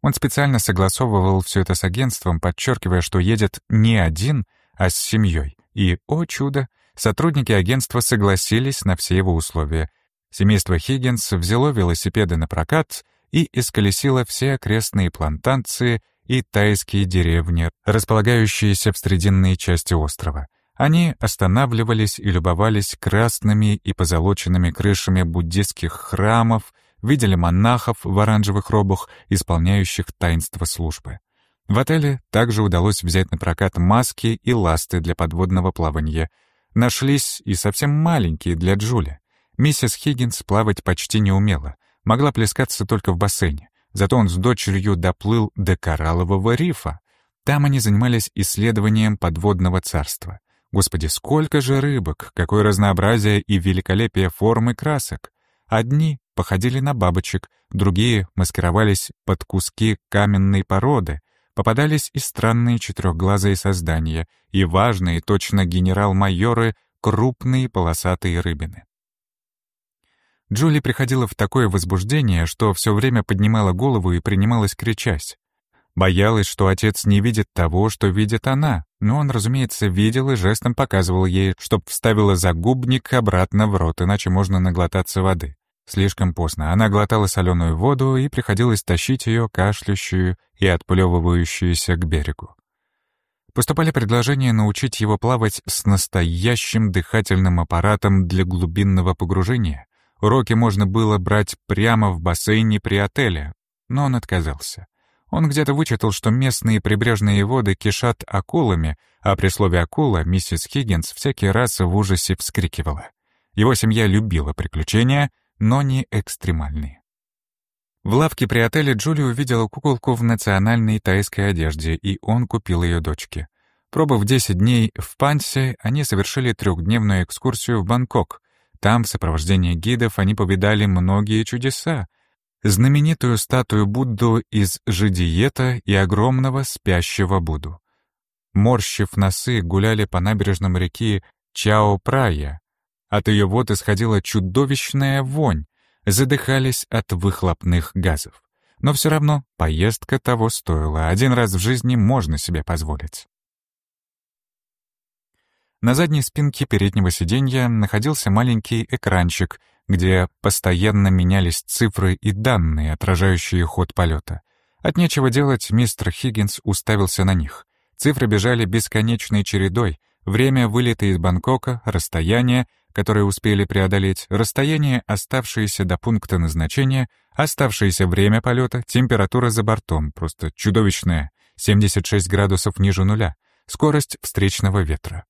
Он специально согласовывал все это с агентством, подчеркивая, что едет не один, а с семьей. И, о чудо, сотрудники агентства согласились на все его условия. Семейство Хиггинс взяло велосипеды на прокат — и исколесила все окрестные плантации и тайские деревни, располагающиеся в срединной части острова. Они останавливались и любовались красными и позолоченными крышами буддистских храмов, видели монахов в оранжевых робах, исполняющих таинство службы. В отеле также удалось взять на прокат маски и ласты для подводного плавания. Нашлись и совсем маленькие для Джули. Миссис Хиггинс плавать почти не умела — могла плескаться только в бассейне. Зато он с дочерью доплыл до Кораллового рифа. Там они занимались исследованием подводного царства. Господи, сколько же рыбок, какое разнообразие и великолепие форм и красок. Одни походили на бабочек, другие маскировались под куски каменной породы, попадались и странные четырехглазые создания, и важные, точно генерал-майоры, крупные полосатые рыбины. Джули приходила в такое возбуждение, что все время поднимала голову и принималась кричать. Боялась, что отец не видит того, что видит она, но он, разумеется, видел и жестом показывал ей, чтоб вставила загубник обратно в рот, иначе можно наглотаться воды. Слишком поздно. Она глотала соленую воду, и приходилось тащить ее, кашляющую и отплевывающуюся к берегу. Поступали предложения научить его плавать с настоящим дыхательным аппаратом для глубинного погружения — Уроки можно было брать прямо в бассейне при отеле, но он отказался. Он где-то вычитал, что местные прибрежные воды кишат акулами, а при слове «акула» миссис Хиггинс всякий раз в ужасе вскрикивала. Его семья любила приключения, но не экстремальные. В лавке при отеле Джули увидела куколку в национальной тайской одежде, и он купил ее дочке. Пробыв 10 дней в Пансе, они совершили трехдневную экскурсию в Бангкок, там, в сопровождении гидов, они повидали многие чудеса. Знаменитую статую Будду из Жидиета и огромного спящего Будду. Морщив носы, гуляли по набережным реки Чао-Прая. От ее вод исходила чудовищная вонь, задыхались от выхлопных газов. Но все равно поездка того стоила, один раз в жизни можно себе позволить. На задней спинке переднего сиденья находился маленький экранчик, где постоянно менялись цифры и данные, отражающие ход полета. От нечего делать мистер Хиггинс уставился на них. Цифры бежали бесконечной чередой. Время вылета из Бангкока, расстояние, которое успели преодолеть, расстояние, оставшееся до пункта назначения, оставшееся время полета, температура за бортом, просто чудовищная, 76 градусов ниже нуля, скорость встречного ветра.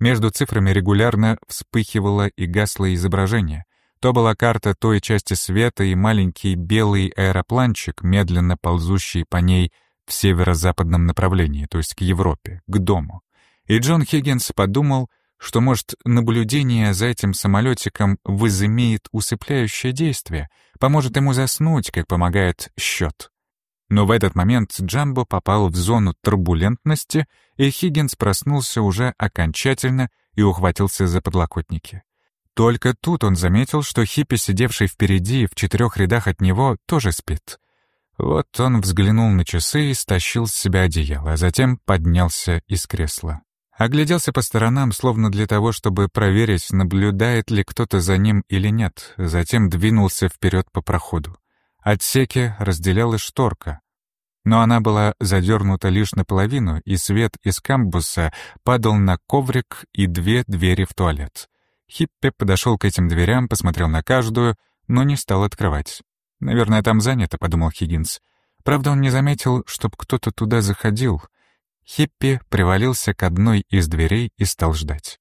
Между цифрами регулярно вспыхивало и гасло изображение. То была карта той части света и маленький белый аэропланчик, медленно ползущий по ней в северо-западном направлении, то есть к Европе, к дому. И Джон Хиггинс подумал, что, может, наблюдение за этим самолетиком возымеет усыпляющее действие, поможет ему заснуть, как помогает счет. Но в этот момент Джамбо попал в зону турбулентности, и Хиггинс проснулся уже окончательно и ухватился за подлокотники. Только тут он заметил, что хиппи, сидевший впереди в четырех рядах от него, тоже спит. Вот он взглянул на часы и стащил с себя одеяло, а затем поднялся из кресла. Огляделся по сторонам, словно для того, чтобы проверить, наблюдает ли кто-то за ним или нет, затем двинулся вперед по проходу. Отсеки разделяла шторка, но она была задернута лишь наполовину, и свет из камбуса падал на коврик и две двери в туалет. Хиппи подошел к этим дверям, посмотрел на каждую, но не стал открывать. «Наверное, там занято», — подумал Хиггинс. Правда, он не заметил, чтоб кто-то туда заходил. Хиппи привалился к одной из дверей и стал ждать.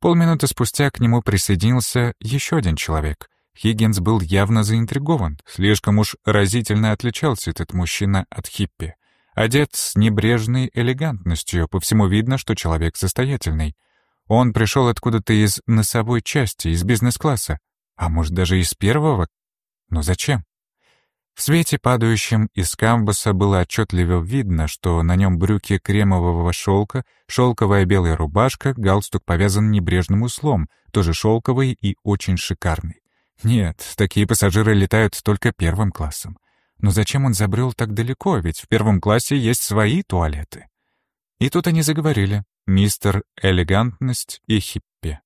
Полминуты спустя к нему присоединился еще один человек. Хиггинс был явно заинтригован. Слишком уж разительно отличался этот мужчина от хиппи. Одет с небрежной элегантностью, по всему видно, что человек состоятельный. Он пришел откуда-то из носовой части, из бизнес-класса. А может, даже из первого? Но зачем? В свете, падающем из камбуса, было отчетливо видно, что на нем брюки кремового шелка, шелковая белая рубашка, галстук повязан небрежным узлом, тоже шелковый и очень шикарный. Нет, такие пассажиры летают только первым классом. Но зачем он забрел так далеко, ведь в первом классе есть свои туалеты? И тут они заговорили, мистер Элегантность и Хиппи.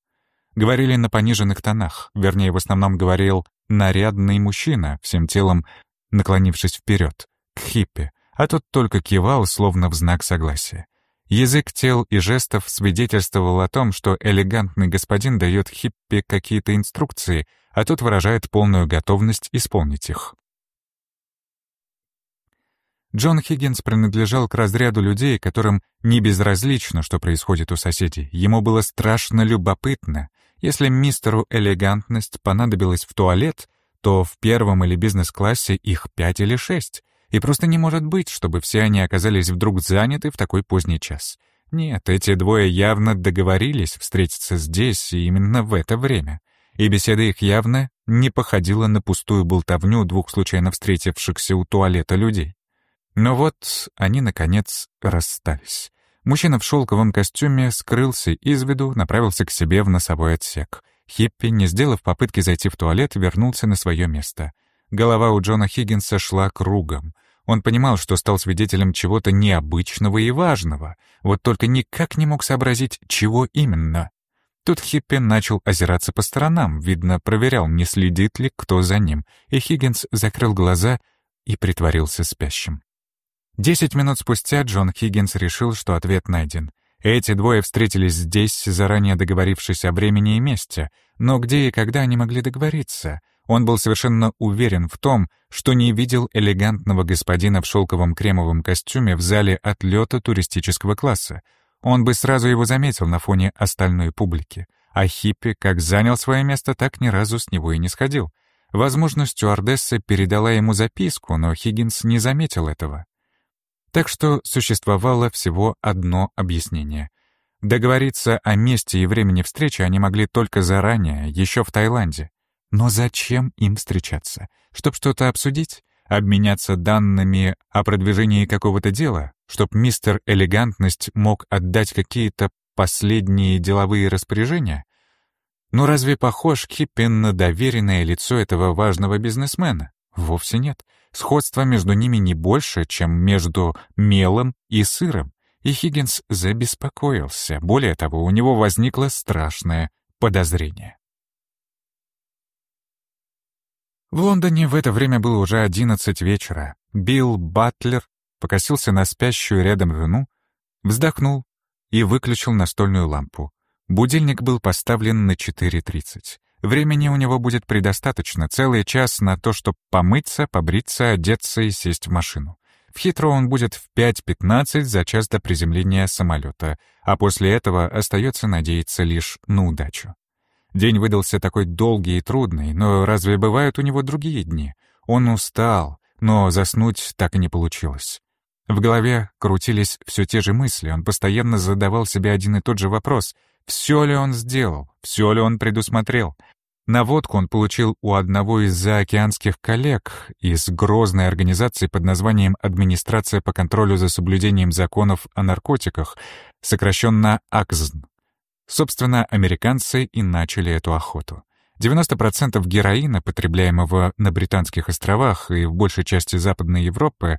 Говорили на пониженных тонах, вернее, в основном говорил нарядный мужчина, всем телом наклонившись вперед, к Хиппи, а тот только кивал, словно в знак согласия. Язык тел и жестов свидетельствовал о том, что элегантный господин дает Хиппи какие-то инструкции, а тот выражает полную готовность исполнить их. Джон Хиггинс принадлежал к разряду людей, которым не безразлично, что происходит у соседей. Ему было страшно любопытно. Если мистеру элегантность понадобилась в туалет, то в первом или бизнес-классе их пять или шесть. И просто не может быть, чтобы все они оказались вдруг заняты в такой поздний час. Нет, эти двое явно договорились встретиться здесь и именно в это время. И беседа их явно не походила на пустую болтовню двух случайно встретившихся у туалета людей. Но вот они, наконец, расстались. Мужчина в шелковом костюме скрылся из виду, направился к себе в носовой отсек. Хиппи, не сделав попытки зайти в туалет, вернулся на свое место. Голова у Джона Хиггинса шла кругом. Он понимал, что стал свидетелем чего-то необычного и важного, вот только никак не мог сообразить, чего именно. Тут Хиппи начал озираться по сторонам, видно, проверял, не следит ли кто за ним, и Хиггинс закрыл глаза и притворился спящим. Десять минут спустя Джон Хиггинс решил, что ответ найден. Эти двое встретились здесь, заранее договорившись о времени и месте, но где и когда они могли договориться? Он был совершенно уверен в том, что не видел элегантного господина в шелковом кремовом костюме в зале отлета туристического класса. Он бы сразу его заметил на фоне остальной публики. А Хиппи как занял свое место, так ни разу с него и не сходил. Возможно, стюардесса передала ему записку, но Хиггинс не заметил этого. Так что существовало всего одно объяснение. Договориться о месте и времени встречи они могли только заранее, еще в Таиланде. Но зачем им встречаться? Чтоб что-то обсудить? Обменяться данными о продвижении какого-то дела? Чтоб мистер Элегантность мог отдать какие-то последние деловые распоряжения? Но разве похож Киппин на доверенное лицо этого важного бизнесмена? Вовсе нет. Сходство между ними не больше, чем между мелом и сыром. И Хиггинс забеспокоился. Более того, у него возникло страшное подозрение. В Лондоне в это время было уже одиннадцать вечера. Билл Батлер покосился на спящую рядом жену, вздохнул и выключил настольную лампу. Будильник был поставлен на 4.30. Времени у него будет предостаточно, целый час на то, чтобы помыться, побриться, одеться и сесть в машину. В Хитро он будет в 5.15 за час до приземления самолета, а после этого остается надеяться лишь на удачу. День выдался такой долгий и трудный, но разве бывают у него другие дни? Он устал, но заснуть так и не получилось. В голове крутились все те же мысли, он постоянно задавал себе один и тот же вопрос — все ли он сделал, все ли он предусмотрел, Наводку он получил у одного из заокеанских коллег из грозной организации под названием «Администрация по контролю за соблюдением законов о наркотиках», сокращенно АКЗН. Собственно, американцы и начали эту охоту. 90% героина, потребляемого на Британских островах и в большей части Западной Европы,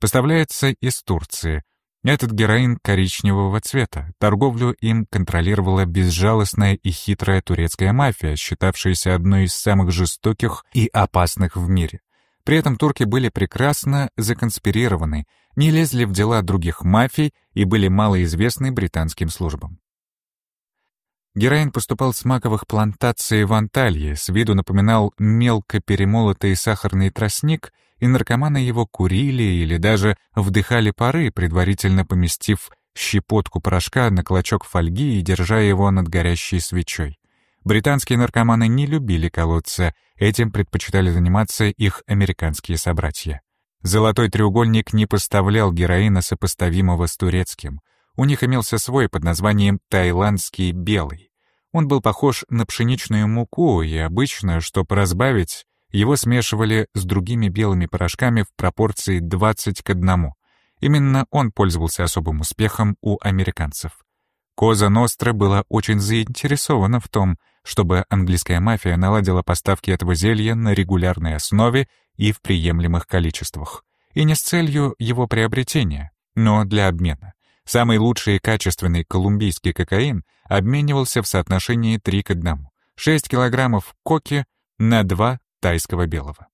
поставляется из Турции — этот героин коричневого цвета. Торговлю им контролировала безжалостная и хитрая турецкая мафия, считавшаяся одной из самых жестоких и опасных в мире. При этом турки были прекрасно законспирированы, не лезли в дела других мафий и были малоизвестны британским службам. Героин поступал с маковых плантаций в Анталье, с виду напоминал мелко перемолотый сахарный тростник — и наркоманы его курили или даже вдыхали пары, предварительно поместив щепотку порошка на клочок фольги и держа его над горящей свечой. Британские наркоманы не любили колоться, этим предпочитали заниматься их американские собратья. Золотой треугольник не поставлял героина, сопоставимого с турецким. У них имелся свой под названием «таиландский белый». Он был похож на пшеничную муку, и обычно, чтобы разбавить, его смешивали с другими белыми порошками в пропорции 20 к 1. Именно он пользовался особым успехом у американцев. Коза Ностра была очень заинтересована в том, чтобы английская мафия наладила поставки этого зелья на регулярной основе и в приемлемых количествах. И не с целью его приобретения, но для обмена. Самый лучший и качественный колумбийский кокаин обменивался в соотношении 3 к 1. 6 килограммов коки на 2 тайского белого.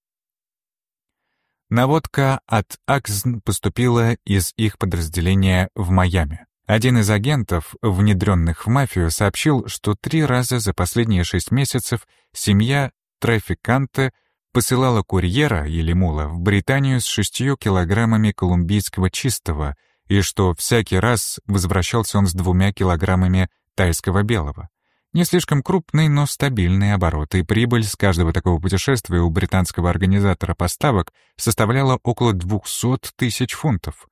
Наводка от Акзн поступила из их подразделения в Майами. Один из агентов, внедренных в мафию, сообщил, что три раза за последние шесть месяцев семья трафиканта посылала курьера или мула в Британию с шестью килограммами колумбийского чистого, и что всякий раз возвращался он с двумя килограммами тайского белого. Не слишком крупный, но стабильный оборот, и прибыль с каждого такого путешествия у британского организатора поставок составляла около 200 тысяч фунтов.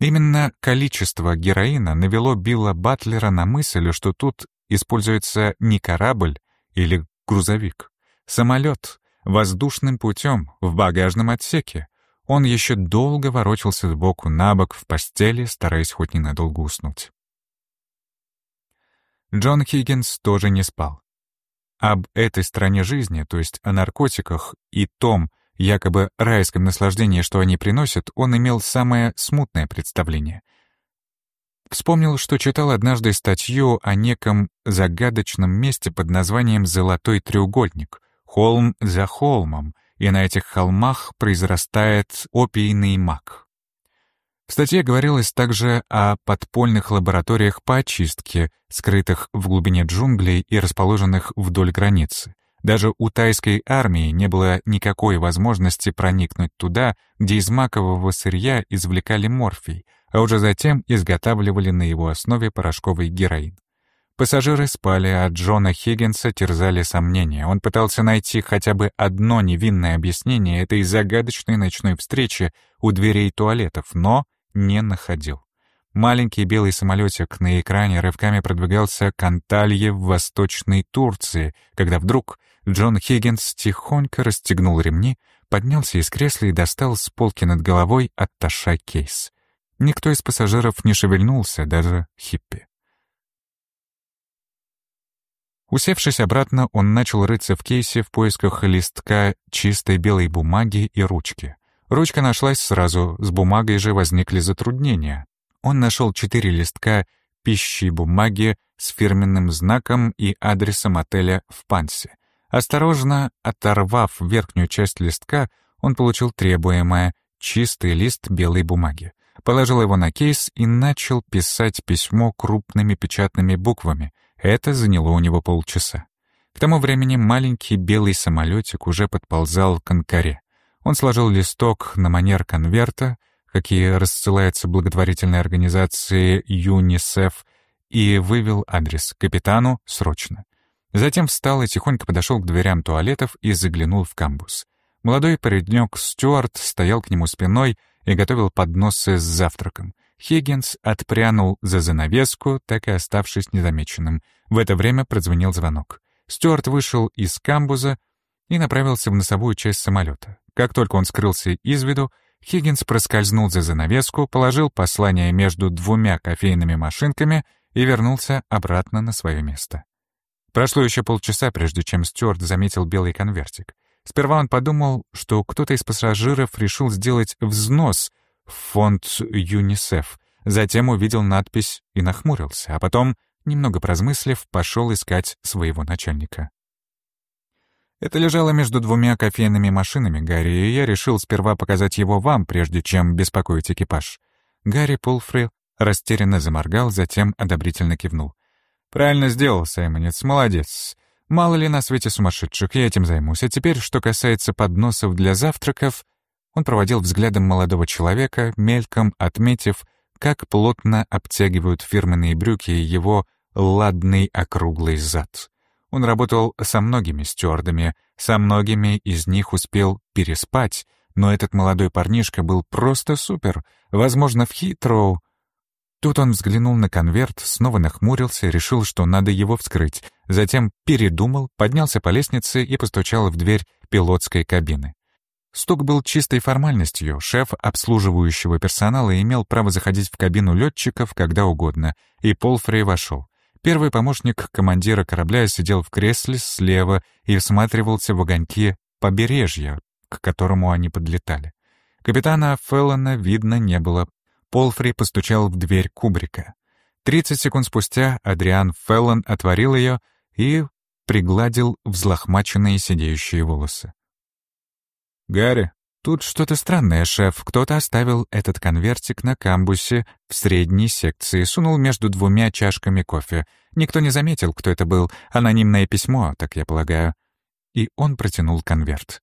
Именно количество героина навело Билла Батлера на мысль, что тут используется не корабль или грузовик, самолет, воздушным путем, в багажном отсеке. Он еще долго ворочался сбоку на бок в постели, стараясь хоть ненадолго уснуть. Джон Хиггинс тоже не спал. Об этой стороне жизни, то есть о наркотиках и том, якобы райском наслаждении, что они приносят, он имел самое смутное представление. Вспомнил, что читал однажды статью о неком загадочном месте под названием «Золотой треугольник», холм за холмом, и на этих холмах произрастает опийный мак. В статье говорилось также о подпольных лабораториях по очистке, скрытых в глубине джунглей и расположенных вдоль границы. Даже у тайской армии не было никакой возможности проникнуть туда, где из макового сырья извлекали морфий, а уже затем изготавливали на его основе порошковый героин. Пассажиры спали, а Джона Хиггинса терзали сомнения. Он пытался найти хотя бы одно невинное объяснение этой загадочной ночной встречи у дверей туалетов, но не находил. Маленький белый самолетик на экране рывками продвигался к Анталье в Восточной Турции, когда вдруг Джон Хиггинс тихонько расстегнул ремни, поднялся из кресла и достал с полки над головой атташа кейс. Никто из пассажиров не шевельнулся, даже хиппи. Усевшись обратно, он начал рыться в кейсе в поисках листка чистой белой бумаги и ручки. Ручка нашлась сразу, с бумагой же возникли затруднения. Он нашел четыре листка пищи бумаги с фирменным знаком и адресом отеля в Пансе. Осторожно оторвав верхнюю часть листка, он получил требуемое — чистый лист белой бумаги. Положил его на кейс и начал писать письмо крупными печатными буквами. Это заняло у него полчаса. К тому времени маленький белый самолетик уже подползал к Анкаре. Он сложил листок на манер конверта, какие рассылаются благотворительной организации ЮНИСЕФ, и вывел адрес капитану срочно. Затем встал и тихонько подошел к дверям туалетов и заглянул в камбус. Молодой паренек Стюарт стоял к нему спиной и готовил подносы с завтраком. Хиггинс отпрянул за занавеску, так и оставшись незамеченным. В это время прозвонил звонок. Стюарт вышел из камбуза и направился в носовую часть самолета. Как только он скрылся из виду, Хиггинс проскользнул за занавеску, положил послание между двумя кофейными машинками и вернулся обратно на свое место. Прошло еще полчаса, прежде чем Стюарт заметил белый конвертик. Сперва он подумал, что кто-то из пассажиров решил сделать взнос в фонд ЮНИСЕФ, затем увидел надпись и нахмурился, а потом, немного прозмыслив, пошел искать своего начальника. Это лежало между двумя кофейными машинами, Гарри, и я решил сперва показать его вам, прежде чем беспокоить экипаж. Гарри Пулфри растерянно заморгал, затем одобрительно кивнул. «Правильно сделал, Саймонец, молодец. Мало ли на свете сумасшедших, я этим займусь. А теперь, что касается подносов для завтраков...» Он проводил взглядом молодого человека, мельком отметив, как плотно обтягивают фирменные брюки его ладный округлый зад. Он работал со многими стюардами, со многими из них успел переспать, но этот молодой парнишка был просто супер. Возможно, в Хитроу... Тут он взглянул на конверт, снова нахмурился, решил, что надо его вскрыть. Затем передумал, поднялся по лестнице и постучал в дверь пилотской кабины. Стук был чистой формальностью. Шеф обслуживающего персонала имел право заходить в кабину летчиков когда угодно, и Полфрей вошел. Первый помощник командира корабля сидел в кресле слева и всматривался в огоньки побережья, к которому они подлетали. Капитана Феллона видно не было. Полфри постучал в дверь кубрика. Тридцать секунд спустя Адриан Феллон отворил ее и пригладил взлохмаченные сидеющие волосы. «Гарри, «Тут что-то странное, шеф. Кто-то оставил этот конвертик на камбусе в средней секции, сунул между двумя чашками кофе. Никто не заметил, кто это был. Анонимное письмо, так я полагаю». И он протянул конверт.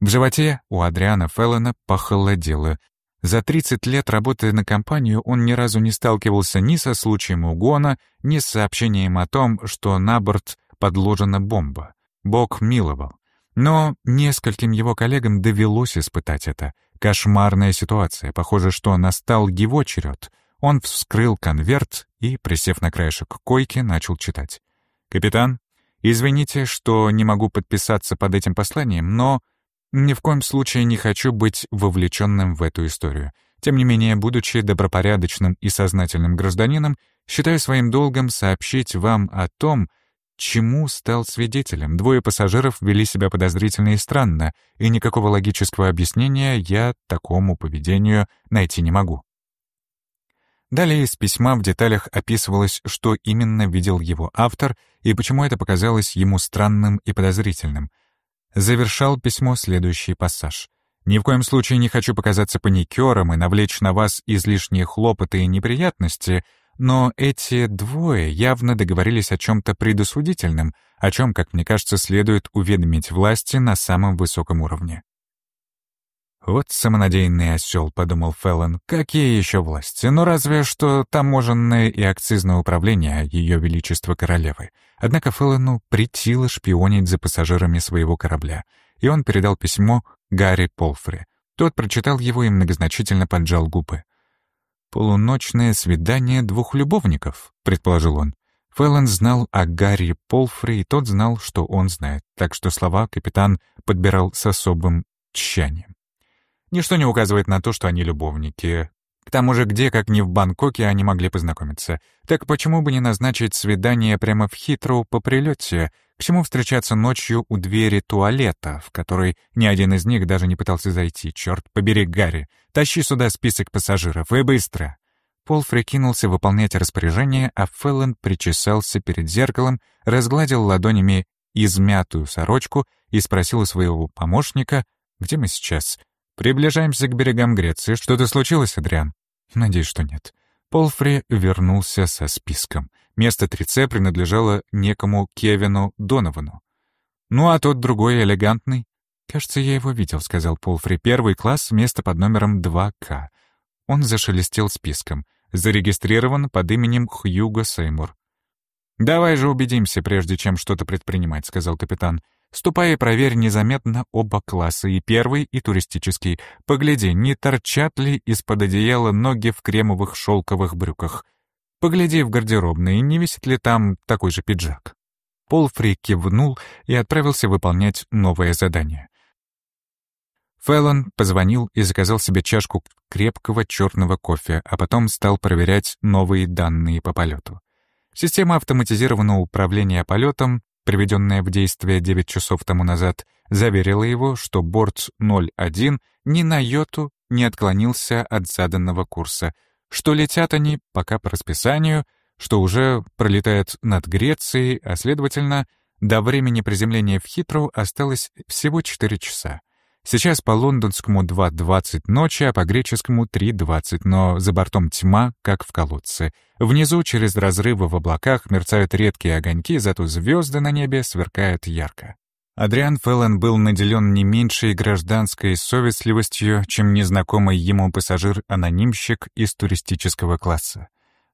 В животе у Адриана Феллона похолодело. За 30 лет работы на компанию он ни разу не сталкивался ни со случаем угона, ни с сообщением о том, что на борт подложена бомба. Бог миловал. Но нескольким его коллегам довелось испытать это. Кошмарная ситуация. Похоже, что настал его черед. Он вскрыл конверт и, присев на краешек койки, начал читать. «Капитан, извините, что не могу подписаться под этим посланием, но ни в коем случае не хочу быть вовлеченным в эту историю. Тем не менее, будучи добропорядочным и сознательным гражданином, считаю своим долгом сообщить вам о том, чему стал свидетелем. Двое пассажиров вели себя подозрительно и странно, и никакого логического объяснения я такому поведению найти не могу. Далее из письма в деталях описывалось, что именно видел его автор и почему это показалось ему странным и подозрительным. Завершал письмо следующий пассаж. «Ни в коем случае не хочу показаться паникером и навлечь на вас излишние хлопоты и неприятности, но эти двое явно договорились о чем-то предосудительном, о чем, как мне кажется, следует уведомить власти на самом высоком уровне. «Вот самонадеянный осел», — подумал Феллон, — «какие еще власти? Ну разве что таможенное и акцизное управление Ее Величества Королевы». Однако Феллону притило шпионить за пассажирами своего корабля, и он передал письмо Гарри Полфри. Тот прочитал его и многозначительно поджал губы. «Полуночное свидание двух любовников», — предположил он. Фэллон знал о Гарри Полфри, и тот знал, что он знает, так что слова капитан подбирал с особым тщанием. Ничто не указывает на то, что они любовники. К тому же где, как не в Бангкоке, они могли познакомиться. Так почему бы не назначить свидание прямо в Хитроу по прилете? К чему встречаться ночью у двери туалета, в который ни один из них даже не пытался зайти? Черт побери, Гарри, тащи сюда список пассажиров, и быстро!» Пол кинулся выполнять распоряжение, а Феллон причесался перед зеркалом, разгладил ладонями измятую сорочку и спросил у своего помощника, «Где мы сейчас?» «Приближаемся к берегам Греции. Что-то случилось, Адриан?» «Надеюсь, что нет». Полфри вернулся со списком. Место 3C принадлежало некому Кевину Доновану. «Ну, а тот другой элегантный?» «Кажется, я его видел», — сказал Полфри. «Первый класс, место под номером 2К». Он зашелестел списком. Зарегистрирован под именем Хьюго Сеймур. «Давай же убедимся, прежде чем что-то предпринимать», — сказал капитан. Ступай и проверь незаметно оба класса, и первый, и туристический. Погляди, не торчат ли из-под одеяла ноги в кремовых шелковых брюках. Погляди в гардеробной, не висит ли там такой же пиджак. Полфри кивнул и отправился выполнять новое задание. Фэллон позвонил и заказал себе чашку крепкого черного кофе, а потом стал проверять новые данные по полету. Система автоматизированного управления полетом, приведенная в действие 9 часов тому назад, заверила его, что борт 01 ни на йоту не отклонился от заданного курса, что летят они пока по расписанию, что уже пролетают над Грецией, а следовательно, до времени приземления в Хитру осталось всего 4 часа. Сейчас по лондонскому 2.20 ночи, а по греческому 3.20, но за бортом тьма, как в колодце. Внизу, через разрывы в облаках, мерцают редкие огоньки, зато звезды на небе сверкают ярко. Адриан Феллон был наделен не меньшей гражданской совестливостью, чем незнакомый ему пассажир-анонимщик из туристического класса.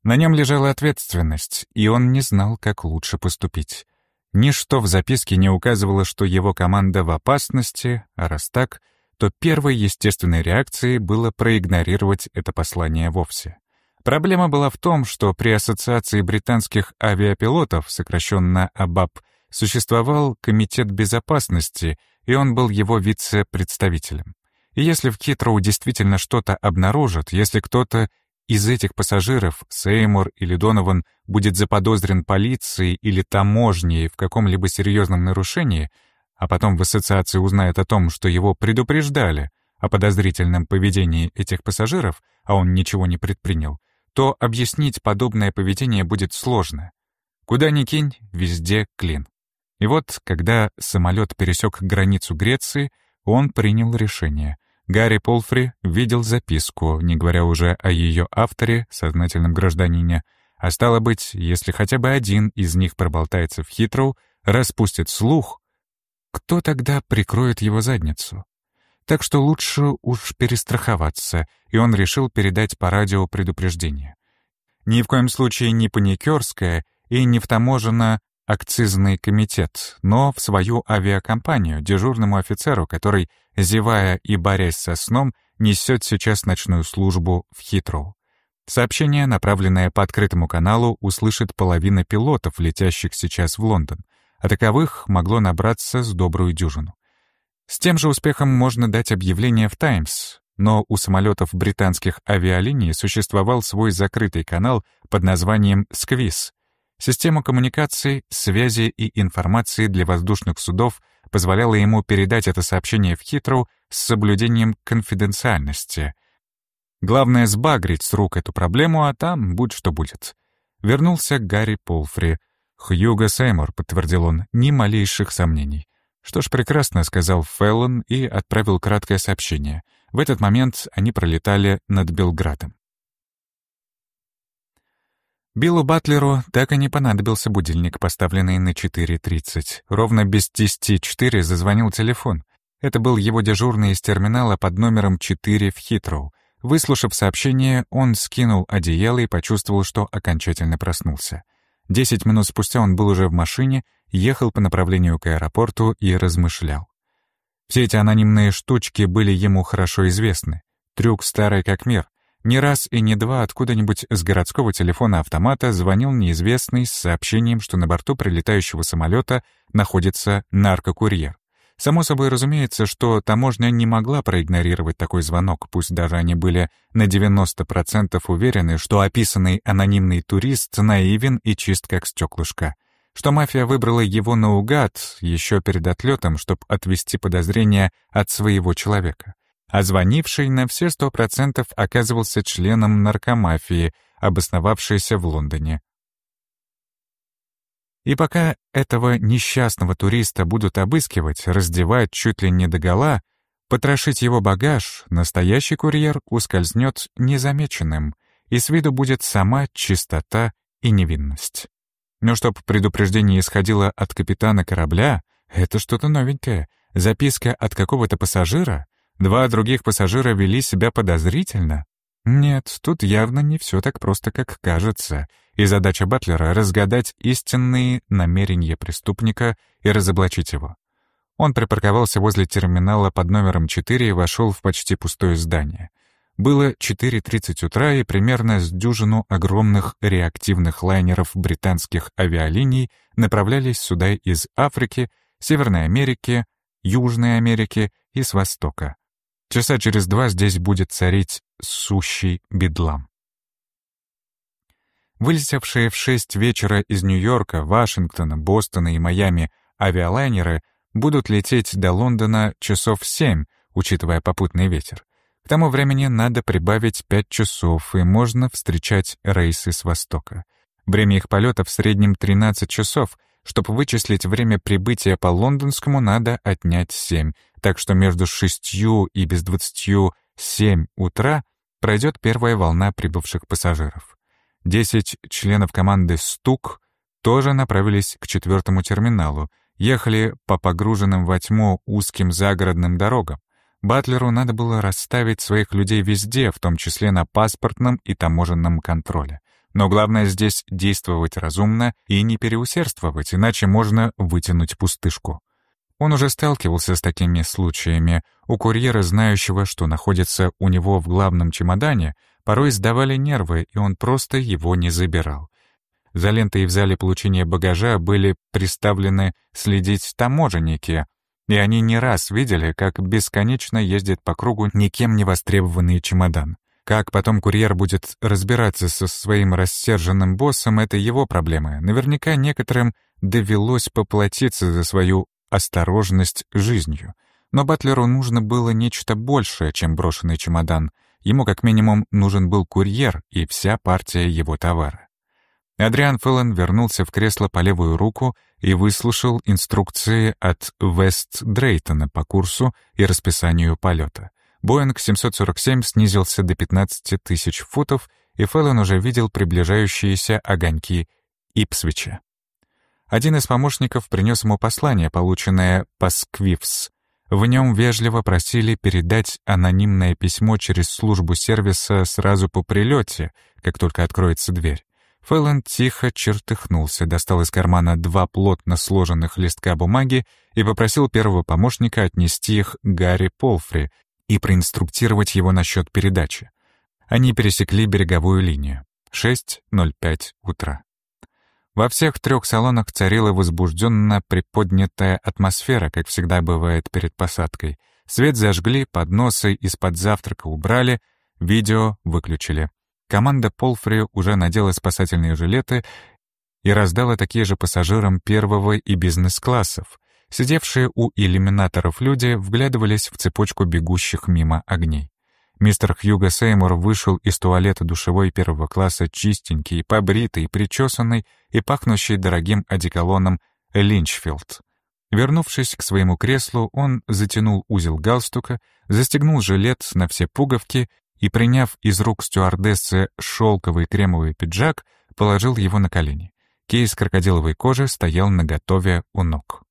На нем лежала ответственность, и он не знал, как лучше поступить. Ничто в записке не указывало, что его команда в опасности, а раз так, то первой естественной реакцией было проигнорировать это послание вовсе. Проблема была в том, что при Ассоциации британских авиапилотов, сокращенно АБАП, существовал Комитет безопасности, и он был его вице-представителем. И если в Китроу действительно что-то обнаружат, если кто-то из этих пассажиров Сеймур или Донован будет заподозрен полицией или таможней в каком-либо серьезном нарушении, а потом в ассоциации узнает о том, что его предупреждали о подозрительном поведении этих пассажиров, а он ничего не предпринял, то объяснить подобное поведение будет сложно. Куда ни кинь, везде клин. И вот, когда самолет пересек границу Греции, он принял решение — Гарри Полфри видел записку, не говоря уже о ее авторе, сознательном гражданине, а стало быть, если хотя бы один из них проболтается в Хитроу, распустит слух, кто тогда прикроет его задницу? Так что лучше уж перестраховаться, и он решил передать по радио предупреждение. Ни в коем случае не паникерское и не втаможено акцизный комитет, но в свою авиакомпанию, дежурному офицеру, который, зевая и борясь со сном, несет сейчас ночную службу в Хитроу. Сообщение, направленное по открытому каналу, услышит половина пилотов, летящих сейчас в Лондон, а таковых могло набраться с добрую дюжину. С тем же успехом можно дать объявление в «Таймс», но у самолетов британских авиалиний существовал свой закрытый канал под названием «Сквиз», Система коммуникации, связи и информации для воздушных судов позволяла ему передать это сообщение в Хитроу с соблюдением конфиденциальности. Главное — сбагрить с рук эту проблему, а там будь что будет. Вернулся Гарри Полфри. «Хьюго Сеймур», — подтвердил он, — «ни малейших сомнений». «Что ж, прекрасно», — сказал Феллон и отправил краткое сообщение. В этот момент они пролетали над Белградом. Биллу Батлеру так и не понадобился будильник, поставленный на 4.30. Ровно без 10.4 зазвонил телефон. Это был его дежурный из терминала под номером 4 в Хитроу. Выслушав сообщение, он скинул одеяло и почувствовал, что окончательно проснулся. Десять минут спустя он был уже в машине, ехал по направлению к аэропорту и размышлял. Все эти анонимные штучки были ему хорошо известны. Трюк старый как мир. Не раз и не два откуда-нибудь с городского телефона-автомата звонил неизвестный с сообщением, что на борту прилетающего самолета находится наркокурьер. Само собой разумеется, что таможня не могла проигнорировать такой звонок, пусть даже они были на 90% уверены, что описанный анонимный турист наивен и чист как стеклышко. Что мафия выбрала его наугад еще перед отлетом, чтобы отвести подозрения от своего человека а звонивший на все сто процентов оказывался членом наркомафии, обосновавшейся в Лондоне. И пока этого несчастного туриста будут обыскивать, раздевать чуть ли не догола, потрошить его багаж, настоящий курьер ускользнет незамеченным, и с виду будет сама чистота и невинность. Но чтоб предупреждение исходило от капитана корабля, это что-то новенькое. Записка от какого-то пассажира? Два других пассажира вели себя подозрительно. Нет, тут явно не все так просто, как кажется, и задача Батлера — разгадать истинные намерения преступника и разоблачить его. Он припарковался возле терминала под номером 4 и вошел в почти пустое здание. Было 4.30 утра, и примерно с дюжину огромных реактивных лайнеров британских авиалиний направлялись сюда из Африки, Северной Америки, Южной Америки и с Востока. Часа через два здесь будет царить сущий бедлам. Вылетевшие в 6 вечера из Нью-Йорка, Вашингтона, Бостона и Майами авиалайнеры будут лететь до Лондона часов 7, учитывая попутный ветер. К тому времени надо прибавить 5 часов, и можно встречать рейсы с востока. Время их полета в среднем 13 часов. Чтобы вычислить время прибытия по лондонскому, надо отнять 7. Так что между 6 и без 20 7 утра пройдет первая волна прибывших пассажиров. Десять членов команды «Стук» тоже направились к четвертому терминалу, ехали по погруженным во тьму узким загородным дорогам. Батлеру надо было расставить своих людей везде, в том числе на паспортном и таможенном контроле. Но главное здесь действовать разумно и не переусердствовать, иначе можно вытянуть пустышку. Он уже сталкивался с такими случаями. У курьера, знающего, что находится у него в главном чемодане, порой сдавали нервы, и он просто его не забирал. За лентой в зале получения багажа были приставлены следить таможенники, и они не раз видели, как бесконечно ездит по кругу никем не востребованный чемодан. Как потом курьер будет разбираться со своим рассерженным боссом, это его проблема. Наверняка некоторым довелось поплатиться за свою осторожность жизнью. Но Батлеру нужно было нечто большее, чем брошенный чемодан — Ему как минимум нужен был курьер и вся партия его товара. Адриан Феллон вернулся в кресло по левую руку и выслушал инструкции от Вест Дрейтона по курсу и расписанию полета. Боинг 747 снизился до 15 тысяч футов, и Феллон уже видел приближающиеся огоньки Ипсвича. Один из помощников принес ему послание, полученное по Сквифс, в нем вежливо просили передать анонимное письмо через службу сервиса сразу по прилете, как только откроется дверь. Фэллон тихо чертыхнулся, достал из кармана два плотно сложенных листка бумаги и попросил первого помощника отнести их Гарри Полфри и проинструктировать его насчет передачи. Они пересекли береговую линию. 6.05 утра. Во всех трех салонах царила возбужденно приподнятая атмосфера, как всегда бывает перед посадкой. Свет зажгли, подносы из-под завтрака убрали, видео выключили. Команда Полфри уже надела спасательные жилеты и раздала такие же пассажирам первого и бизнес-классов. Сидевшие у иллюминаторов люди вглядывались в цепочку бегущих мимо огней. Мистер Хьюго Сеймур вышел из туалета душевой первого класса чистенький, побритый, причесанный и пахнущий дорогим одеколоном Линчфилд. Вернувшись к своему креслу, он затянул узел галстука, застегнул жилет на все пуговки и, приняв из рук стюардессы шелковый кремовый пиджак, положил его на колени. Кейс крокодиловой кожи стоял наготове у ног.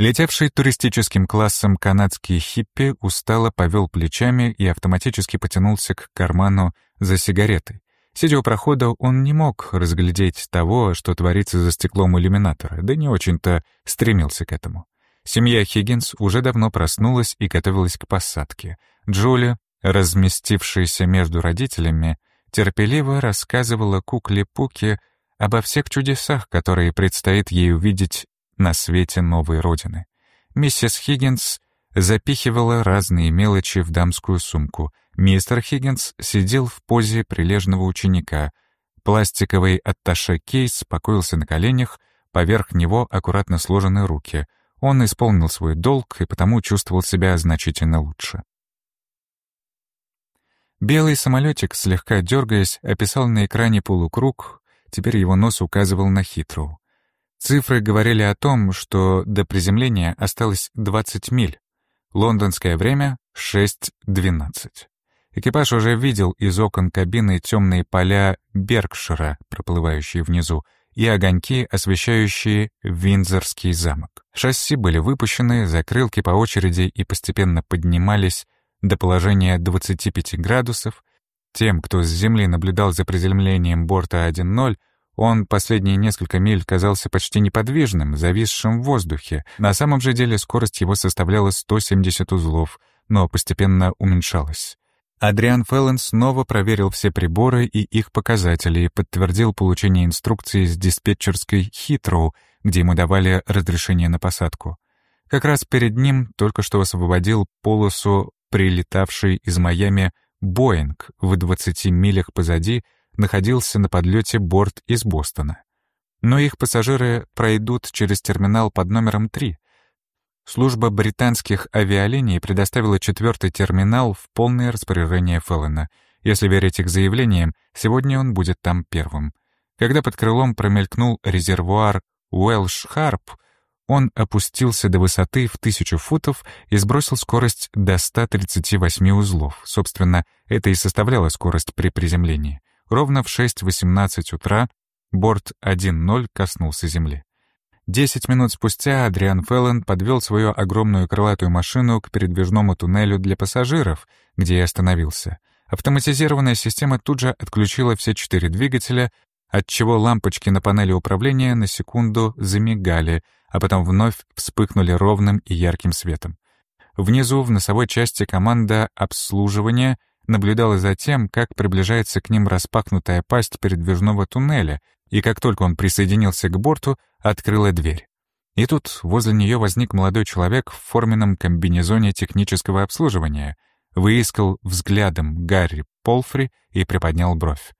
Летевший туристическим классом канадский хиппи устало повел плечами и автоматически потянулся к карману за сигаретой. Сидя у прохода, он не мог разглядеть того, что творится за стеклом иллюминатора, да не очень-то стремился к этому. Семья Хиггинс уже давно проснулась и готовилась к посадке. Джули, разместившаяся между родителями, терпеливо рассказывала кукле Пуке обо всех чудесах, которые предстоит ей увидеть на свете новой родины. Миссис Хиггинс запихивала разные мелочи в дамскую сумку. Мистер Хиггинс сидел в позе прилежного ученика. Пластиковый атташе-кейс покоился на коленях, поверх него аккуратно сложены руки. Он исполнил свой долг и потому чувствовал себя значительно лучше. Белый самолетик, слегка дергаясь, описал на экране полукруг, теперь его нос указывал на хитру. Цифры говорили о том, что до приземления осталось 20 миль. Лондонское время — 6.12. Экипаж уже видел из окон кабины темные поля Беркшира, проплывающие внизу, и огоньки, освещающие Виндзорский замок. Шасси были выпущены, закрылки по очереди и постепенно поднимались до положения 25 градусов. Тем, кто с земли наблюдал за приземлением борта 1.0, он последние несколько миль казался почти неподвижным, зависшим в воздухе. На самом же деле скорость его составляла 170 узлов, но постепенно уменьшалась. Адриан Феллен снова проверил все приборы и их показатели и подтвердил получение инструкции с диспетчерской Хитроу, где ему давали разрешение на посадку. Как раз перед ним только что освободил полосу прилетавший из Майами Боинг в 20 милях позади находился на подлете борт из Бостона. Но их пассажиры пройдут через терминал под номером 3. Служба британских авиалиний предоставила четвертый терминал в полное распоряжение Феллона. Если верить их заявлениям, сегодня он будет там первым. Когда под крылом промелькнул резервуар Уэлш-Харп, он опустился до высоты в тысячу футов и сбросил скорость до 138 узлов. Собственно, это и составляло скорость при приземлении. Ровно в 6.18 утра борт 1.0 коснулся земли. Десять минут спустя Адриан Феллен подвел свою огромную крылатую машину к передвижному туннелю для пассажиров, где и остановился. Автоматизированная система тут же отключила все четыре двигателя, отчего лампочки на панели управления на секунду замигали, а потом вновь вспыхнули ровным и ярким светом. Внизу, в носовой части, команда обслуживания наблюдала за тем, как приближается к ним распахнутая пасть передвижного туннеля, и как только он присоединился к борту, открыла дверь. И тут возле нее возник молодой человек в форменном комбинезоне технического обслуживания, выискал взглядом Гарри Полфри и приподнял бровь.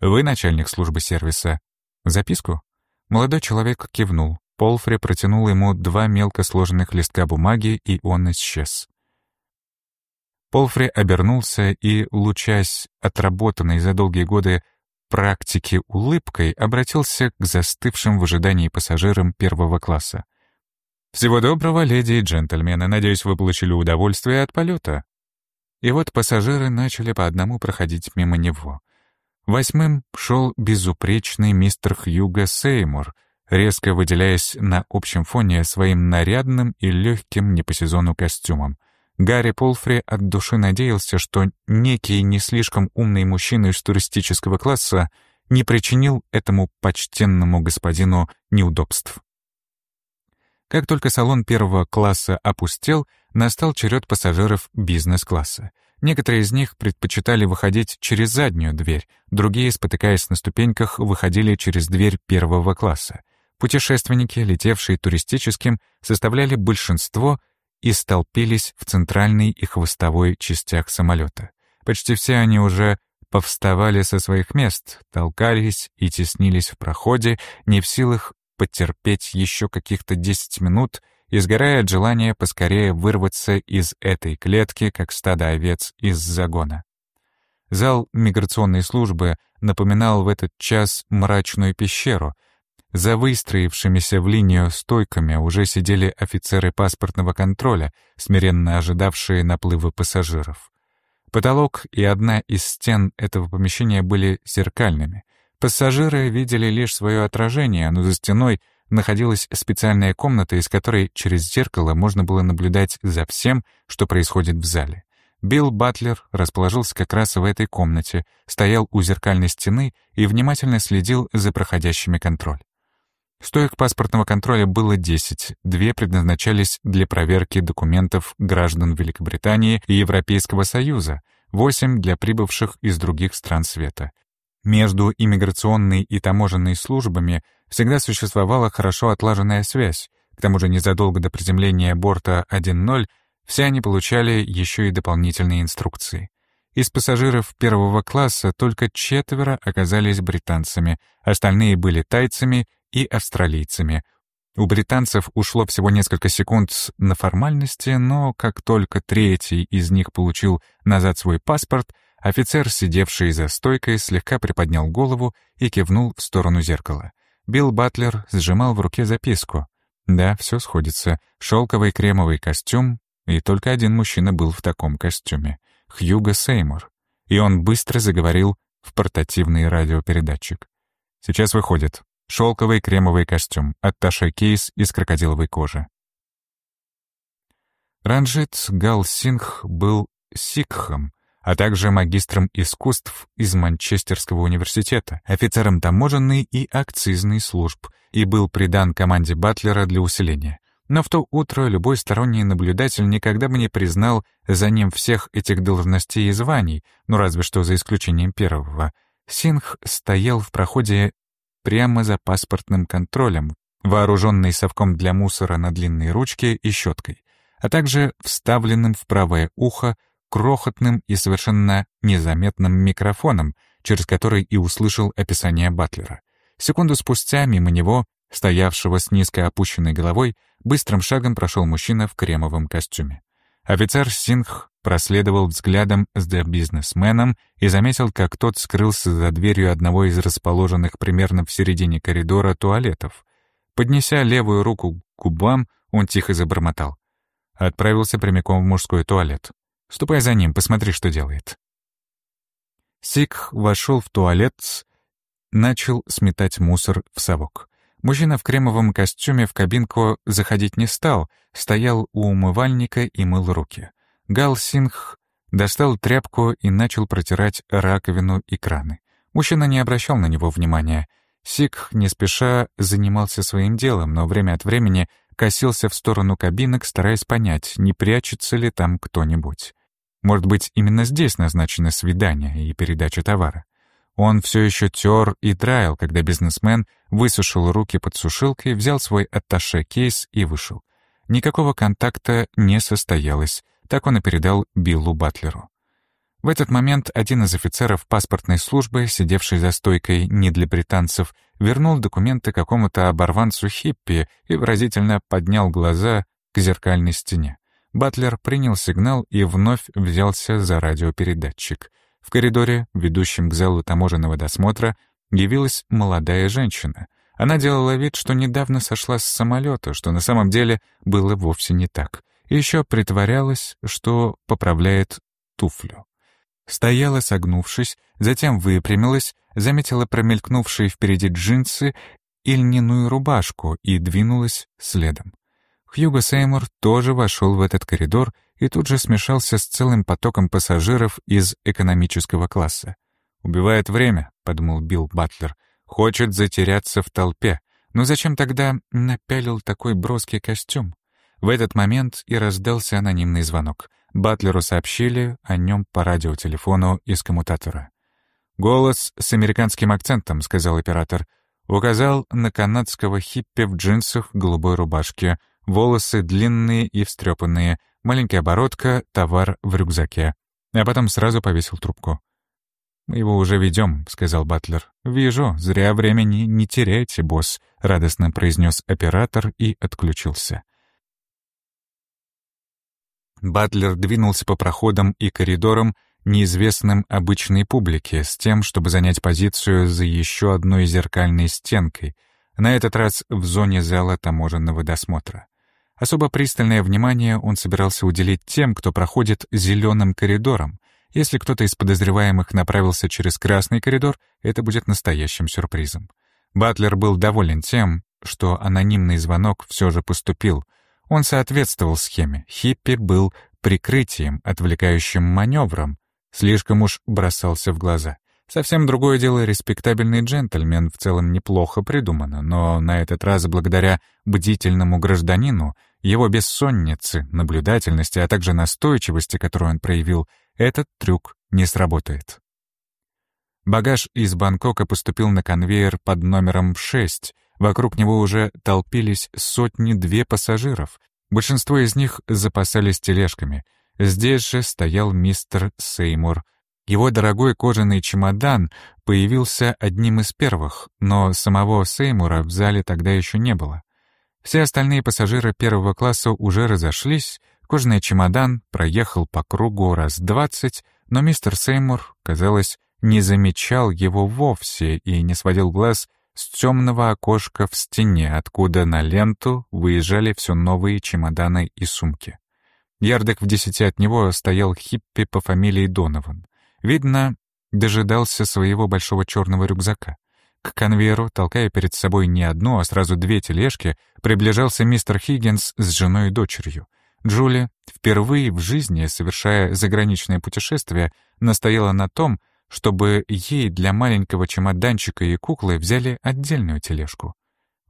«Вы начальник службы сервиса?» «Записку?» Молодой человек кивнул. Полфри протянул ему два мелко сложенных листка бумаги, и он исчез. Полфри обернулся и, лучась отработанной за долгие годы практики улыбкой, обратился к застывшим в ожидании пассажирам первого класса. «Всего доброго, леди и джентльмены. Надеюсь, вы получили удовольствие от полета». И вот пассажиры начали по одному проходить мимо него. Восьмым шел безупречный мистер Хьюго Сеймур, резко выделяясь на общем фоне своим нарядным и легким не по сезону костюмом. Гарри Полфри от души надеялся, что некий не слишком умный мужчина из туристического класса не причинил этому почтенному господину неудобств. Как только салон первого класса опустел, настал черед пассажиров бизнес-класса. Некоторые из них предпочитали выходить через заднюю дверь, другие, спотыкаясь на ступеньках, выходили через дверь первого класса. Путешественники, летевшие туристическим, составляли большинство — и столпились в центральной и хвостовой частях самолета. Почти все они уже повставали со своих мест, толкались и теснились в проходе, не в силах потерпеть еще каких-то 10 минут, изгорая от желания поскорее вырваться из этой клетки, как стадо овец из загона. Зал миграционной службы напоминал в этот час мрачную пещеру, за выстроившимися в линию стойками уже сидели офицеры паспортного контроля, смиренно ожидавшие наплыва пассажиров. Потолок и одна из стен этого помещения были зеркальными. Пассажиры видели лишь свое отражение, но за стеной находилась специальная комната, из которой через зеркало можно было наблюдать за всем, что происходит в зале. Билл Батлер расположился как раз в этой комнате, стоял у зеркальной стены и внимательно следил за проходящими контроль. Стоек паспортного контроля было 10, две предназначались для проверки документов граждан Великобритании и Европейского Союза, восемь для прибывших из других стран света. Между иммиграционной и таможенной службами всегда существовала хорошо отлаженная связь, к тому же незадолго до приземления борта 1.0 все они получали еще и дополнительные инструкции. Из пассажиров первого класса только четверо оказались британцами, остальные были тайцами и австралийцами. У британцев ушло всего несколько секунд на формальности, но как только третий из них получил назад свой паспорт, офицер, сидевший за стойкой, слегка приподнял голову и кивнул в сторону зеркала. Билл Батлер сжимал в руке записку. Да, все сходится. Шелковый кремовый костюм, и только один мужчина был в таком костюме — Хьюго Сеймур. И он быстро заговорил в портативный радиопередатчик. «Сейчас выходит. Шелковый кремовый костюм, атташе кейс из крокодиловой кожи. Ранжит Гал Сингх был сикхом, а также магистром искусств из Манчестерского университета, офицером таможенной и акцизной служб и был придан команде Батлера для усиления. но в то утро любой сторонний наблюдатель никогда бы не признал за ним всех этих должностей и званий, ну разве что за исключением первого. Сингх стоял в проходе прямо за паспортным контролем, вооруженный совком для мусора на длинной ручке и щеткой, а также вставленным в правое ухо крохотным и совершенно незаметным микрофоном, через который и услышал описание Батлера. Секунду спустя мимо него, стоявшего с низко опущенной головой, быстрым шагом прошел мужчина в кремовом костюме. Офицер Сингх проследовал взглядом за бизнесменом и заметил, как тот скрылся за дверью одного из расположенных примерно в середине коридора туалетов. Поднеся левую руку к губам, он тихо забормотал. Отправился прямиком в мужской туалет. «Ступай за ним, посмотри, что делает». Сикх вошел в туалет, начал сметать мусор в совок. Мужчина в кремовом костюме в кабинку заходить не стал, стоял у умывальника и мыл руки. Гал Сингх достал тряпку и начал протирать раковину и краны. Мужчина не обращал на него внимания. Сикх не спеша занимался своим делом, но время от времени косился в сторону кабинок, стараясь понять, не прячется ли там кто-нибудь. Может быть, именно здесь назначено свидание и передача товара. Он все еще тер и драил, когда бизнесмен высушил руки под сушилкой, взял свой атташе-кейс и вышел. Никакого контакта не состоялось, так он и передал Биллу Батлеру. В этот момент один из офицеров паспортной службы, сидевший за стойкой не для британцев, вернул документы какому-то оборванцу-хиппи и выразительно поднял глаза к зеркальной стене. Батлер принял сигнал и вновь взялся за радиопередатчик — в коридоре, ведущем к залу таможенного досмотра, явилась молодая женщина. Она делала вид, что недавно сошла с самолета, что на самом деле было вовсе не так. И еще притворялась, что поправляет туфлю. Стояла, согнувшись, затем выпрямилась, заметила промелькнувшие впереди джинсы и льняную рубашку и двинулась следом. Хьюго Сеймур тоже вошел в этот коридор и тут же смешался с целым потоком пассажиров из экономического класса. «Убивает время», — подумал Билл Батлер, — «хочет затеряться в толпе. Но зачем тогда напялил такой броский костюм?» В этот момент и раздался анонимный звонок. Батлеру сообщили о нем по радиотелефону из коммутатора. «Голос с американским акцентом», — сказал оператор. Указал на канадского хиппи в джинсах, голубой рубашке, волосы длинные и встрепанные, маленькая оборотка, товар в рюкзаке. А потом сразу повесил трубку. «Мы его уже ведем», — сказал Батлер. «Вижу, зря времени не теряйте, босс», — радостно произнес оператор и отключился. Батлер двинулся по проходам и коридорам, неизвестным обычной публике, с тем, чтобы занять позицию за еще одной зеркальной стенкой, на этот раз в зоне зала таможенного досмотра. Особо пристальное внимание он собирался уделить тем, кто проходит зеленым коридором. Если кто-то из подозреваемых направился через красный коридор, это будет настоящим сюрпризом. Батлер был доволен тем, что анонимный звонок все же поступил. Он соответствовал схеме. Хиппи был прикрытием, отвлекающим маневром. Слишком уж бросался в глаза. Совсем другое дело респектабельный джентльмен, в целом неплохо придумано, но на этот раз благодаря бдительному гражданину, его бессоннице, наблюдательности, а также настойчивости, которую он проявил, этот трюк не сработает. Багаж из Бангкока поступил на конвейер под номером 6. Вокруг него уже толпились сотни-две пассажиров. Большинство из них запасались тележками. Здесь же стоял мистер Сеймур — его дорогой кожаный чемодан появился одним из первых, но самого Сеймура в зале тогда еще не было. Все остальные пассажиры первого класса уже разошлись, кожаный чемодан проехал по кругу раз двадцать, но мистер Сеймур, казалось, не замечал его вовсе и не сводил глаз с темного окошка в стене, откуда на ленту выезжали все новые чемоданы и сумки. Ярдок в десяти от него стоял хиппи по фамилии Донован. Видно, дожидался своего большого черного рюкзака. К конвейеру, толкая перед собой не одну, а сразу две тележки, приближался мистер Хиггинс с женой и дочерью. Джули, впервые в жизни совершая заграничное путешествие, настояла на том, чтобы ей для маленького чемоданчика и куклы взяли отдельную тележку.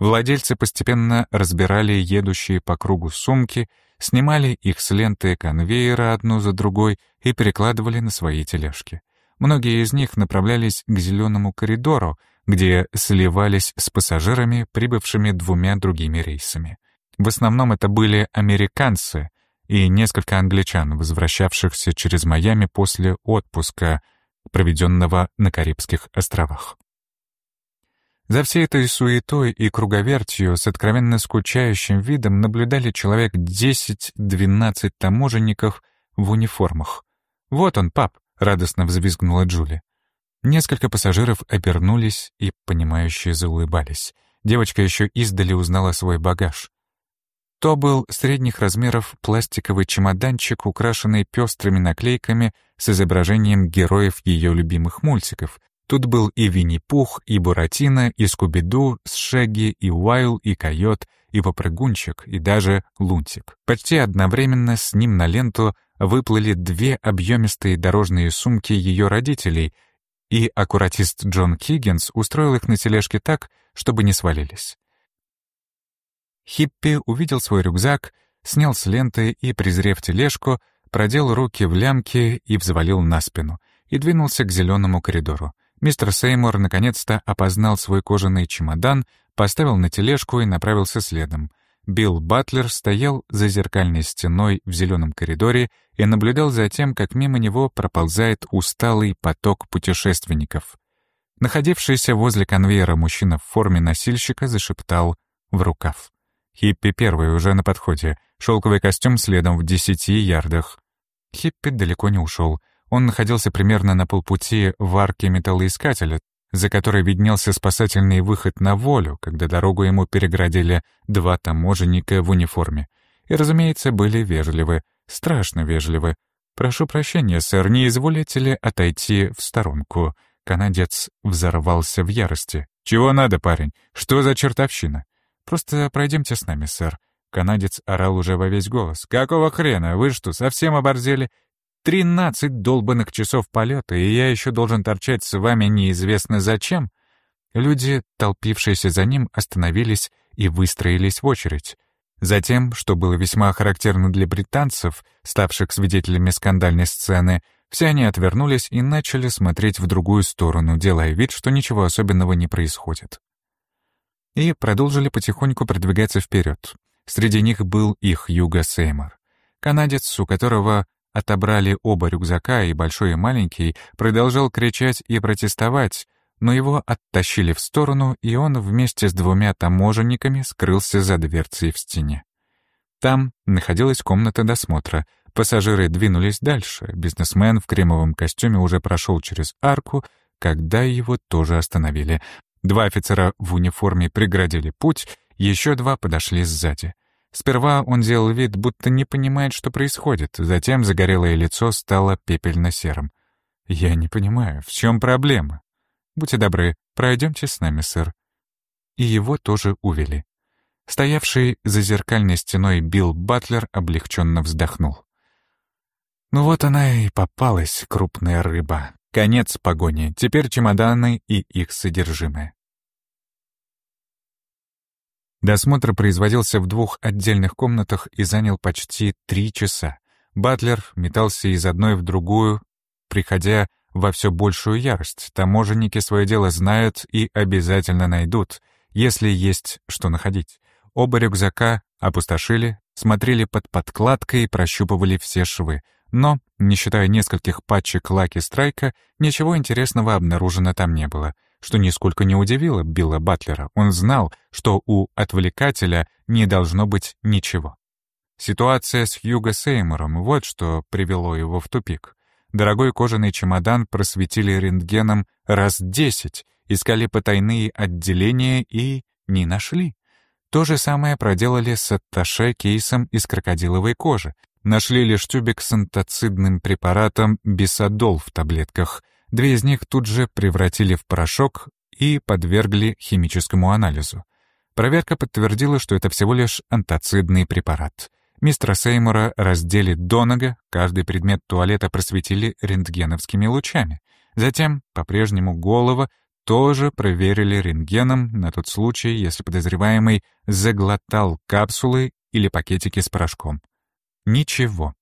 Владельцы постепенно разбирали едущие по кругу сумки, снимали их с ленты конвейера одну за другой и перекладывали на свои тележки. Многие из них направлялись к зеленому коридору, где сливались с пассажирами, прибывшими двумя другими рейсами. В основном это были американцы и несколько англичан, возвращавшихся через Майами после отпуска, проведенного на Карибских островах. За всей этой суетой и круговертью с откровенно скучающим видом наблюдали человек 10-12 таможенников в униформах. «Вот он, пап!» — радостно взвизгнула Джули. Несколько пассажиров обернулись и, понимающие, заулыбались. Девочка еще издали узнала свой багаж. То был средних размеров пластиковый чемоданчик, украшенный пестрыми наклейками с изображением героев ее любимых мультиков, Тут был и Винни-Пух, и Буратино, и Скуби-Ду, с Шегги, и Уайл, и Койот, и Попрыгунчик, и даже Лунтик. Почти одновременно с ним на ленту выплыли две объемистые дорожные сумки ее родителей, и аккуратист Джон Хиггинс устроил их на тележке так, чтобы не свалились. Хиппи увидел свой рюкзак, снял с ленты и, презрев тележку, продел руки в лямки и взвалил на спину, и двинулся к зеленому коридору. Мистер Сеймур наконец-то опознал свой кожаный чемодан, поставил на тележку и направился следом. Билл Батлер стоял за зеркальной стеной в зеленом коридоре и наблюдал за тем, как мимо него проползает усталый поток путешественников. Находившийся возле конвейера мужчина в форме носильщика зашептал в рукав. Хиппи первый уже на подходе, шелковый костюм следом в десяти ярдах. Хиппи далеко не ушел — он находился примерно на полпути в арке металлоискателя, за которой виднелся спасательный выход на волю, когда дорогу ему переградили два таможенника в униформе. И, разумеется, были вежливы, страшно вежливы. «Прошу прощения, сэр, не изволите ли отойти в сторонку?» Канадец взорвался в ярости. «Чего надо, парень? Что за чертовщина?» «Просто пройдемте с нами, сэр». Канадец орал уже во весь голос. «Какого хрена? Вы что, совсем оборзели? Тринадцать долбанных часов полета, и я еще должен торчать с вами неизвестно зачем. Люди, толпившиеся за ним, остановились и выстроились в очередь. Затем, что было весьма характерно для британцев, ставших свидетелями скандальной сцены, все они отвернулись и начали смотреть в другую сторону, делая вид, что ничего особенного не происходит. И продолжили потихоньку продвигаться вперед. Среди них был их Юга Сеймор. Канадец, у которого отобрали оба рюкзака, и большой и маленький, продолжал кричать и протестовать, но его оттащили в сторону, и он вместе с двумя таможенниками скрылся за дверцей в стене. Там находилась комната досмотра. Пассажиры двинулись дальше. Бизнесмен в кремовом костюме уже прошел через арку, когда его тоже остановили. Два офицера в униформе преградили путь, еще два подошли сзади. Сперва он делал вид, будто не понимает, что происходит, затем загорелое лицо стало пепельно-серым. «Я не понимаю, в чем проблема? Будьте добры, пройдемте с нами, сэр». И его тоже увели. Стоявший за зеркальной стеной Билл Батлер облегченно вздохнул. Ну вот она и попалась, крупная рыба. Конец погони, теперь чемоданы и их содержимое. Досмотр производился в двух отдельных комнатах и занял почти три часа. Батлер метался из одной в другую, приходя во все большую ярость. Таможенники свое дело знают и обязательно найдут, если есть что находить. Оба рюкзака опустошили, смотрели под подкладкой и прощупывали все швы. Но, не считая нескольких пачек Лаки Страйка, ничего интересного обнаружено там не было что нисколько не удивило Билла Батлера. Он знал, что у отвлекателя не должно быть ничего. Ситуация с Хьюго Сеймором — вот что привело его в тупик. Дорогой кожаный чемодан просветили рентгеном раз десять, искали потайные отделения и не нашли. То же самое проделали с атташе кейсом из крокодиловой кожи. Нашли лишь тюбик с антацидным препаратом бисадол в таблетках — Две из них тут же превратили в порошок и подвергли химическому анализу. Проверка подтвердила, что это всего лишь антацидный препарат. Мистера Сеймура раздели до нога, каждый предмет туалета просветили рентгеновскими лучами. Затем, по-прежнему голова, тоже проверили рентгеном на тот случай, если подозреваемый заглотал капсулы или пакетики с порошком. Ничего.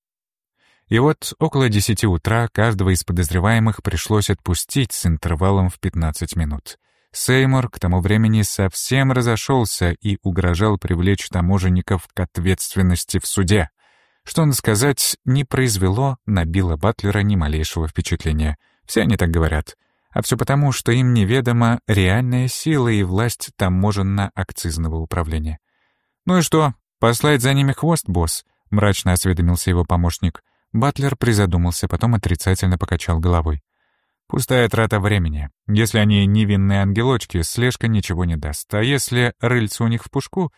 И вот около 10 утра каждого из подозреваемых пришлось отпустить с интервалом в 15 минут. Сеймур к тому времени совсем разошелся и угрожал привлечь таможенников к ответственности в суде. Что, надо сказать, не произвело на Билла Батлера ни малейшего впечатления. Все они так говорят. А все потому, что им неведома реальная сила и власть таможенно-акцизного управления. «Ну и что, послать за ними хвост, босс?» — мрачно осведомился его помощник. Батлер призадумался, потом отрицательно покачал головой. Пустая трата времени. Если они невинные ангелочки, слежка ничего не даст. А если рыльца у них в пушку,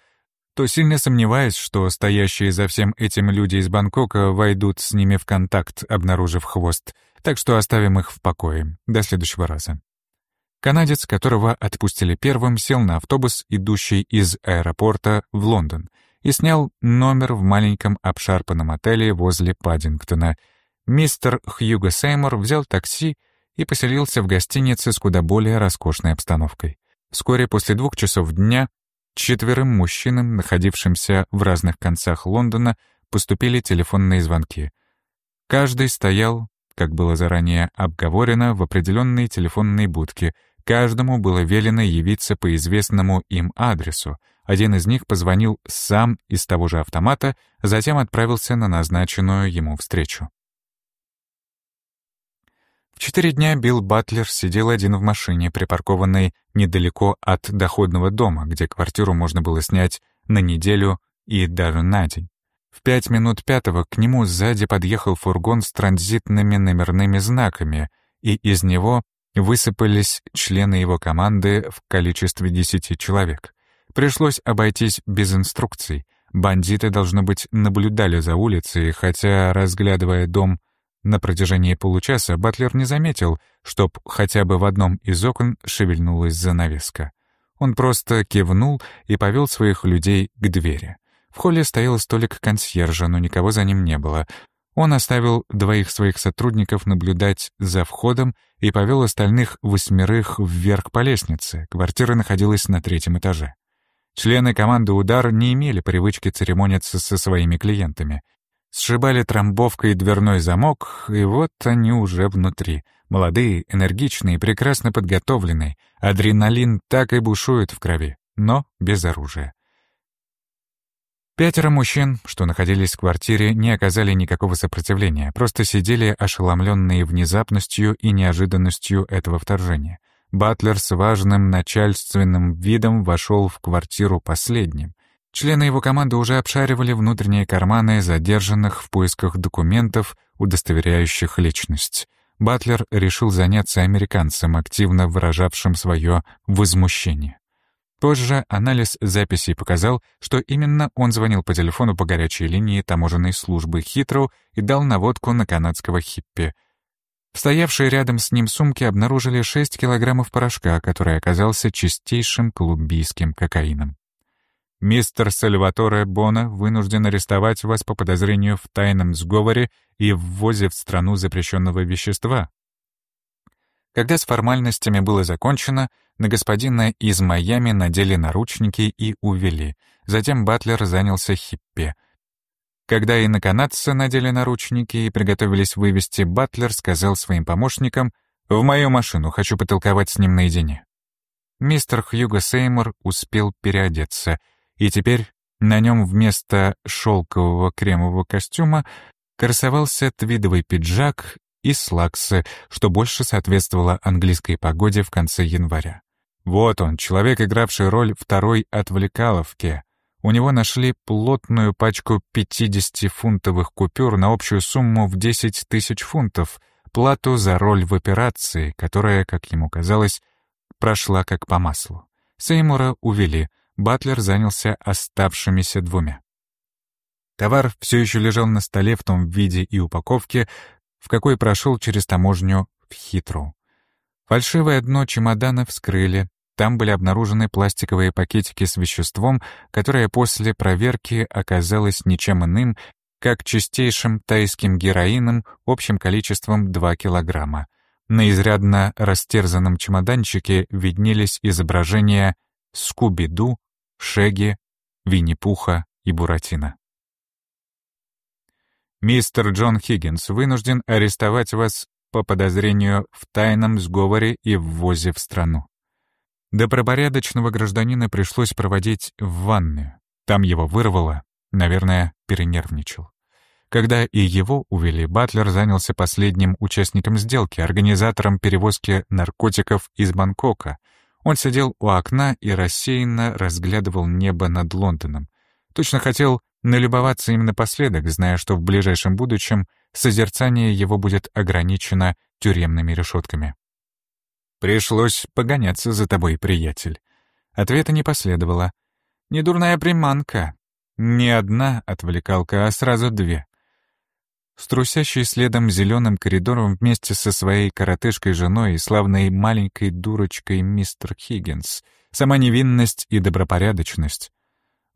то сильно сомневаюсь, что стоящие за всем этим люди из Бангкока войдут с ними в контакт, обнаружив хвост. Так что оставим их в покое. До следующего раза. Канадец, которого отпустили первым, сел на автобус, идущий из аэропорта в Лондон — и снял номер в маленьком обшарпанном отеле возле Паддингтона. Мистер Хьюго Сеймур взял такси и поселился в гостинице с куда более роскошной обстановкой. Вскоре после двух часов дня четверым мужчинам, находившимся в разных концах Лондона, поступили телефонные звонки. Каждый стоял, как было заранее обговорено, в определенной телефонной будке. Каждому было велено явиться по известному им адресу — один из них позвонил сам из того же автомата, затем отправился на назначенную ему встречу. В четыре дня Билл Батлер сидел один в машине, припаркованной недалеко от доходного дома, где квартиру можно было снять на неделю и даже на день. В пять минут пятого к нему сзади подъехал фургон с транзитными номерными знаками, и из него высыпались члены его команды в количестве десяти человек. Пришлось обойтись без инструкций. Бандиты, должно быть, наблюдали за улицей, хотя, разглядывая дом на протяжении получаса, Батлер не заметил, чтоб хотя бы в одном из окон шевельнулась занавеска. Он просто кивнул и повел своих людей к двери. В холле стоял столик консьержа, но никого за ним не было. Он оставил двоих своих сотрудников наблюдать за входом и повел остальных восьмерых вверх по лестнице. Квартира находилась на третьем этаже. Члены команды «Удар» не имели привычки церемониться со своими клиентами. Сшибали трамбовкой дверной замок, и вот они уже внутри. Молодые, энергичные, прекрасно подготовленные. Адреналин так и бушует в крови, но без оружия. Пятеро мужчин, что находились в квартире, не оказали никакого сопротивления, просто сидели ошеломленные внезапностью и неожиданностью этого вторжения — Батлер с важным начальственным видом вошел в квартиру последним. Члены его команды уже обшаривали внутренние карманы задержанных в поисках документов, удостоверяющих личность. Батлер решил заняться американцем, активно выражавшим свое возмущение. Позже анализ записей показал, что именно он звонил по телефону по горячей линии таможенной службы Хитроу и дал наводку на канадского хиппи. В стоявшей рядом с ним сумке обнаружили 6 килограммов порошка, который оказался чистейшим колумбийским кокаином. Мистер Сальваторе Бона вынужден арестовать вас по подозрению в тайном сговоре и ввозе в страну запрещенного вещества. Когда с формальностями было закончено, на господина из Майами надели наручники и увели. Затем Батлер занялся хиппе. Когда и на канадца надели наручники и приготовились вывести, Батлер сказал своим помощникам «В мою машину, хочу потолковать с ним наедине». Мистер Хьюго Сеймур успел переодеться, и теперь на нем вместо шелкового кремового костюма красовался твидовый пиджак и слаксы, что больше соответствовало английской погоде в конце января. Вот он, человек, игравший роль второй отвлекаловки, у него нашли плотную пачку 50-фунтовых купюр на общую сумму в 10 тысяч фунтов, плату за роль в операции, которая, как ему казалось, прошла как по маслу. Сеймура увели, Батлер занялся оставшимися двумя. Товар все еще лежал на столе в том виде и упаковке, в какой прошел через таможню в Хитру. Фальшивое дно чемодана вскрыли, там были обнаружены пластиковые пакетики с веществом, которое после проверки оказалось ничем иным, как чистейшим тайским героином общим количеством 2 килограмма. На изрядно растерзанном чемоданчике виднелись изображения Скуби-Ду, Шеги, Винни-Пуха и Буратино. «Мистер Джон Хиггинс вынужден арестовать вас по подозрению в тайном сговоре и ввозе в страну. Добропорядочного гражданина пришлось проводить в ванную. Там его вырвало, наверное, перенервничал. Когда и его увели, Батлер занялся последним участником сделки, организатором перевозки наркотиков из Бангкока. Он сидел у окна и рассеянно разглядывал небо над Лондоном. Точно хотел налюбоваться им напоследок, зная, что в ближайшем будущем созерцание его будет ограничено тюремными решетками. «Пришлось погоняться за тобой, приятель». Ответа не последовало. «Недурная приманка». Не одна отвлекалка, а сразу две. Струсящий следом зеленым коридором вместе со своей коротышкой женой и славной маленькой дурочкой мистер Хиггинс. Сама невинность и добропорядочность.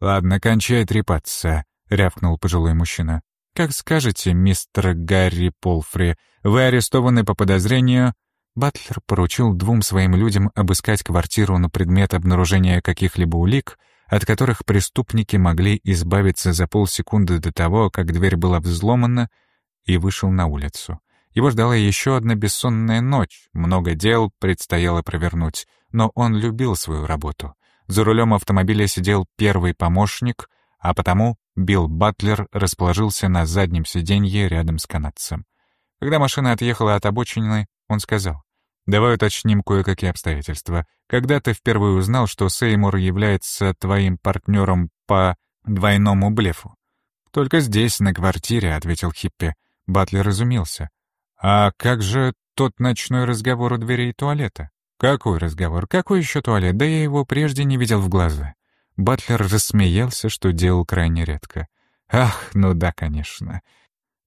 «Ладно, кончай трепаться», — рявкнул пожилой мужчина. «Как скажете, мистер Гарри Полфри, вы арестованы по подозрению...» Батлер поручил двум своим людям обыскать квартиру на предмет обнаружения каких-либо улик, от которых преступники могли избавиться за полсекунды до того, как дверь была взломана, и вышел на улицу. Его ждала еще одна бессонная ночь, много дел предстояло провернуть, но он любил свою работу. За рулем автомобиля сидел первый помощник, а потому Билл Батлер расположился на заднем сиденье рядом с канадцем. Когда машина отъехала от обочины, он сказал, «Давай уточним кое-какие обстоятельства. Когда ты впервые узнал, что Сеймур является твоим партнером по двойному блефу?» «Только здесь, на квартире», — ответил Хиппи. Батлер изумился. «А как же тот ночной разговор у дверей туалета?» «Какой разговор? Какой еще туалет? Да я его прежде не видел в глаза». Батлер рассмеялся, что делал крайне редко. «Ах, ну да, конечно.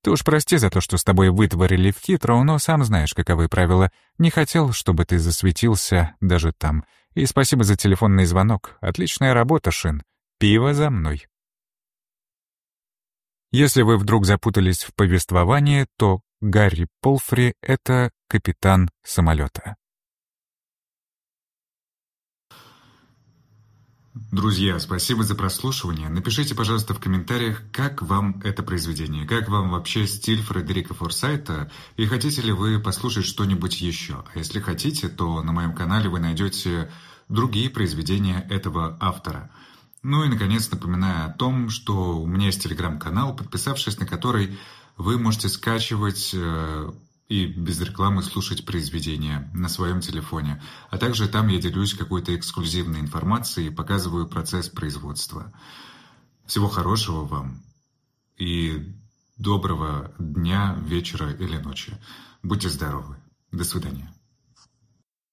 Ты уж прости за то, что с тобой вытворили в хитро, но сам знаешь, каковы правила. Не хотел, чтобы ты засветился даже там. И спасибо за телефонный звонок. Отличная работа, Шин. Пиво за мной». Если вы вдруг запутались в повествовании, то Гарри Полфри — это капитан самолета. Друзья, спасибо за прослушивание. Напишите, пожалуйста, в комментариях, как вам это произведение, как вам вообще стиль Фредерика Форсайта, и хотите ли вы послушать что-нибудь еще. А если хотите, то на моем канале вы найдете другие произведения этого автора. Ну и, наконец, напоминаю о том, что у меня есть телеграм-канал, подписавшись на который вы можете скачивать э, и без рекламы слушать произведения на своем телефоне. А также там я делюсь какой-то эксклюзивной информацией и показываю процесс производства. Всего хорошего вам и доброго дня, вечера или ночи. Будьте здоровы. До свидания.